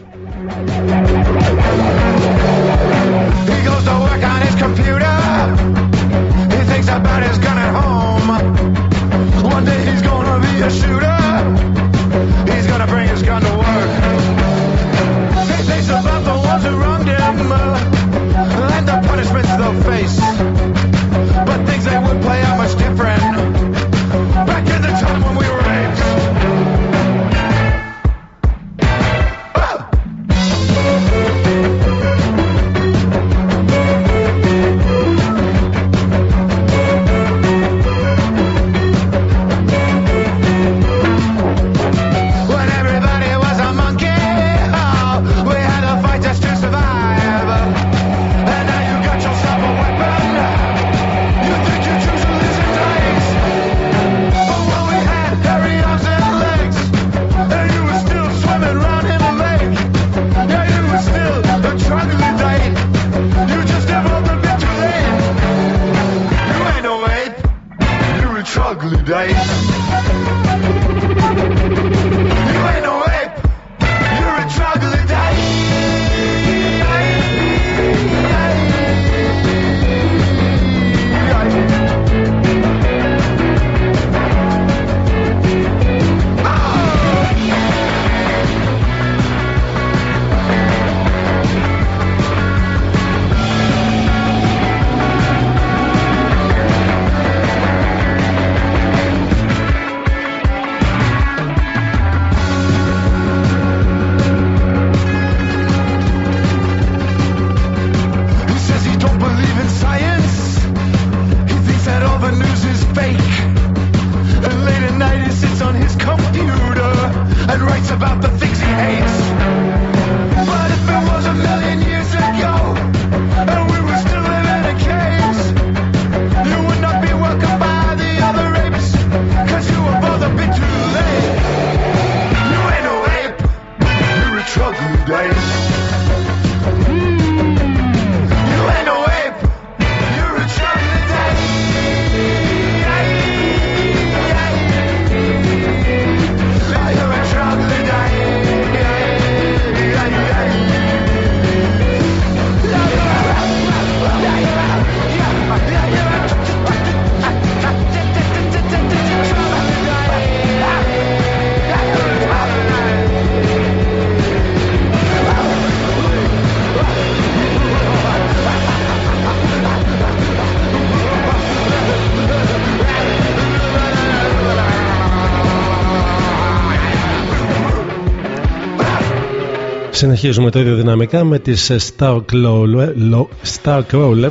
Συνεχίζουμε το ίδιο δυναμικά με τις ε, Star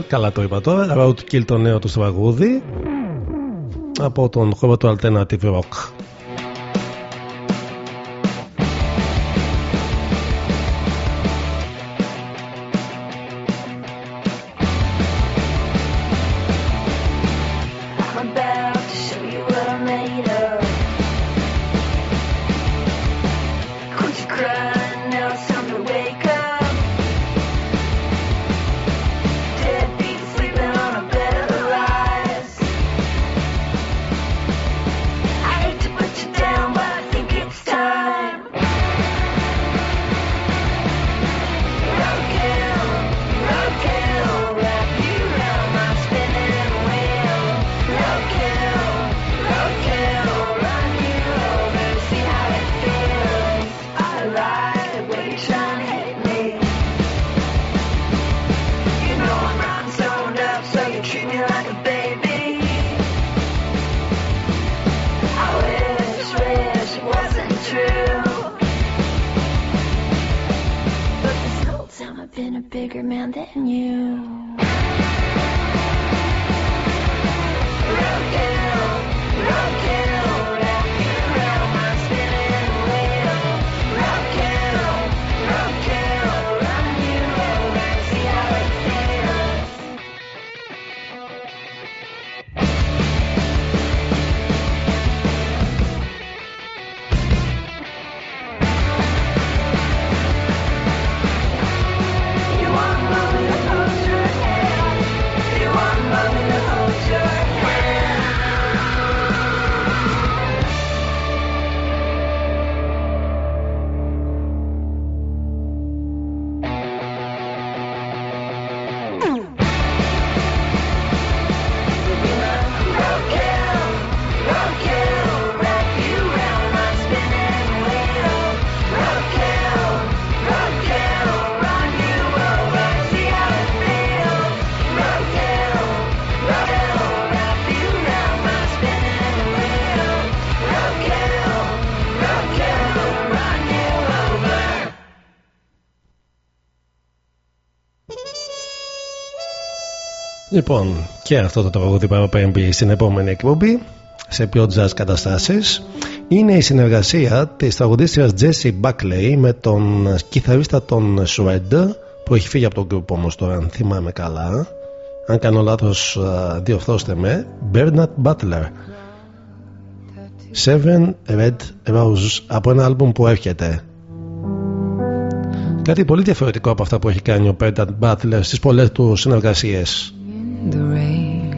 καλά το είπα τώρα, Roadkill το νέο τους τραγούδι από τον χώρο του Alternative Rock. λοιπόν και αυτό το τραγούδι παραπέμπει στην επόμενη εκπομπή σε πιο jazz καταστάσεις. Είναι η συνεργασία της τραγουδίστριας Jessie Buckley με τον κιθαρίστα των Shred που έχει φύγει από τον group όμως τώρα αν θυμάμαι καλά. Αν κάνω λάθος διορθώστε με. Bernard Butler. Seven Red Roses από ένα άλμπουμ που έρχεται. Κάτι πολύ διαφορετικό από αυτά που έχει κάνει ο Bernard Butler στις πολλές του συνεργασίες. the rain.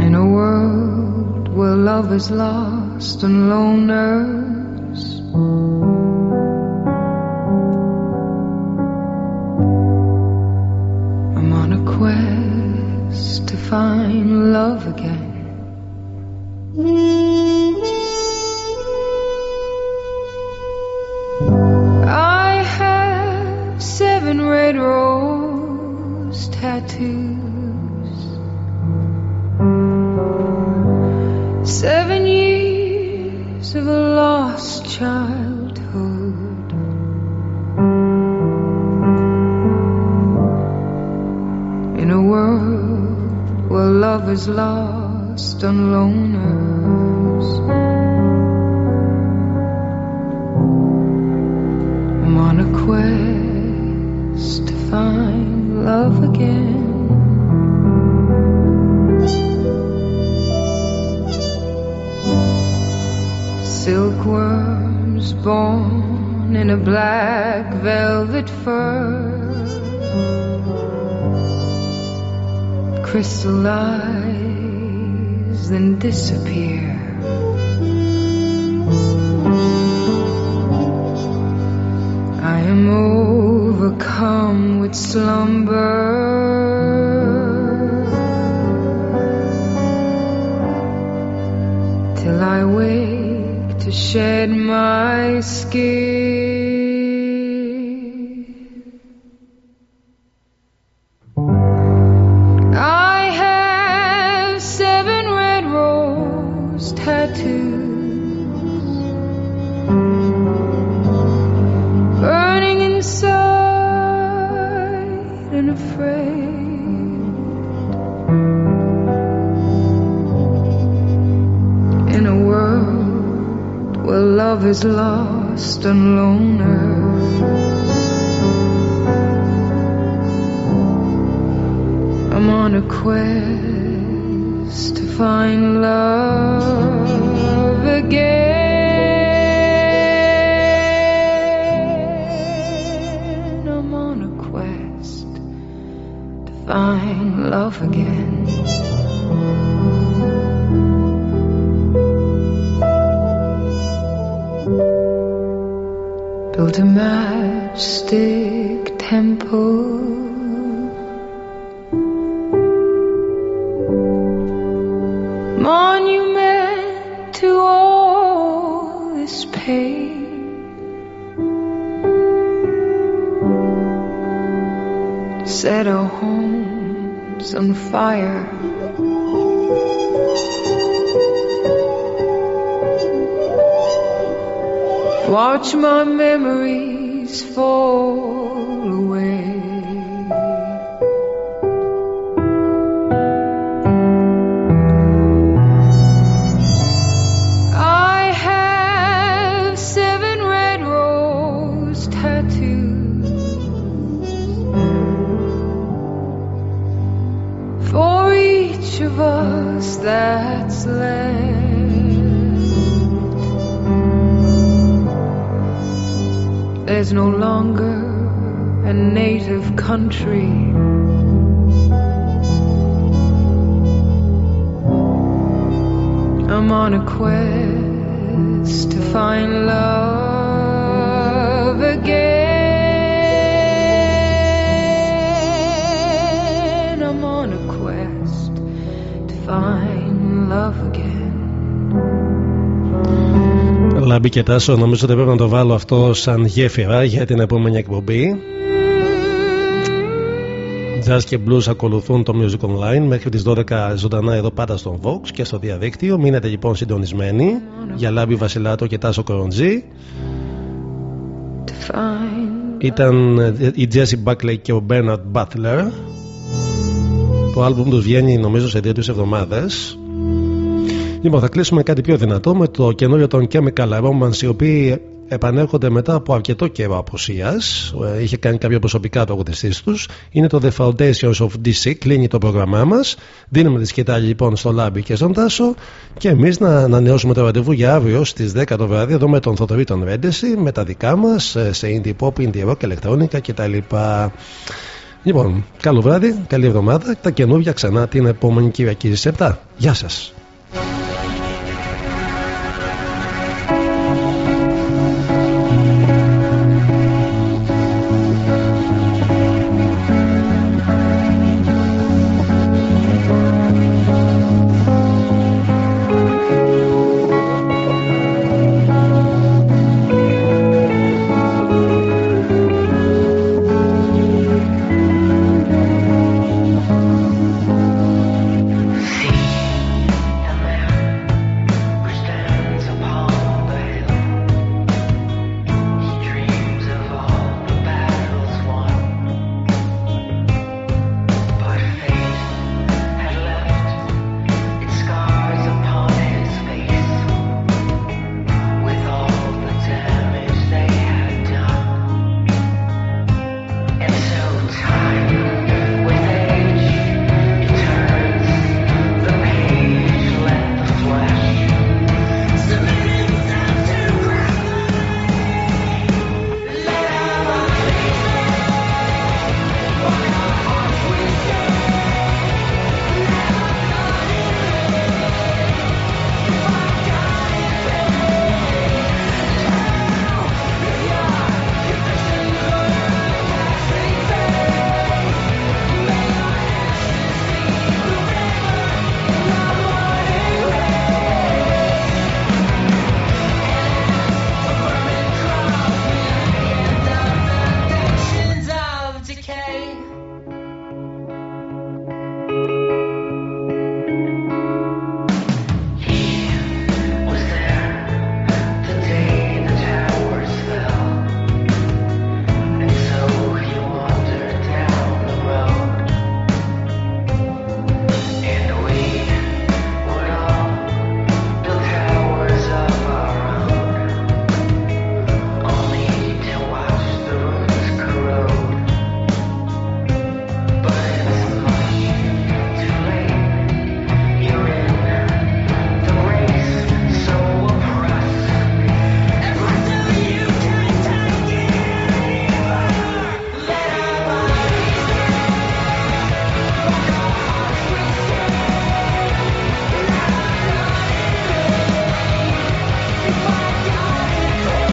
In a world where love is lost and loners I'm on a quest to find love red rose tattoos. Seven years of a lost childhood. In a world where love is lost and loners. Born in a black velvet fur. Crystallize, then disappear. I am overcome with slumber shed my skin. Find love again. Λάμπη και Τάσο, νομίζω ότι πρέπει να το βάλω αυτό σαν γέφυρα για την επόμενη εκπομπή. Jazz και blues ακολουθούν το Music Online μέχρι τις 12 ζωντανά εδώ πάντα στον Vox και στο διαδίκτυο. Μείνετε λοιπόν συντονισμένοι για Λάμπη Βασιλάτο και Τάσο Κοροντζή. Ήταν ε, η Jessie Buckley και ο Bernard Butler. Το άλμπουμ τους βγαίνει νομίζω σε δύο-τρεις εβδομάδες. Λοιπόν, θα κλείσουμε κάτι πιο δυνατό με το καινούριο των Chemical Romance, οι οποίοι επανέρχονται μετά από αρκετό καιρό απουσίας. Είχε κάνει κάποια προσωπικά τραγουδιστή τους. Είναι το The Foundations of DC. Κλείνει το πρόγραμμά μας. Δίνουμε τη σκητάλη λοιπόν στο Λάμπη και στον Τάσο. Και εμείς να ανανεώσουμε το ραντεβού για αύριο στις 10 το βράδυ εδώ με τον Θοδωρή τον Ρέντεση, με τα δικά μας σε indie pop, indie rock, ηλεκτρόνικα κτλ. Λοιπόν, καλό βράδυ, καλή εβδομάδα. Τα καινούργια ξανά την επόμενη Κυριακή στις 7. Γεια σας.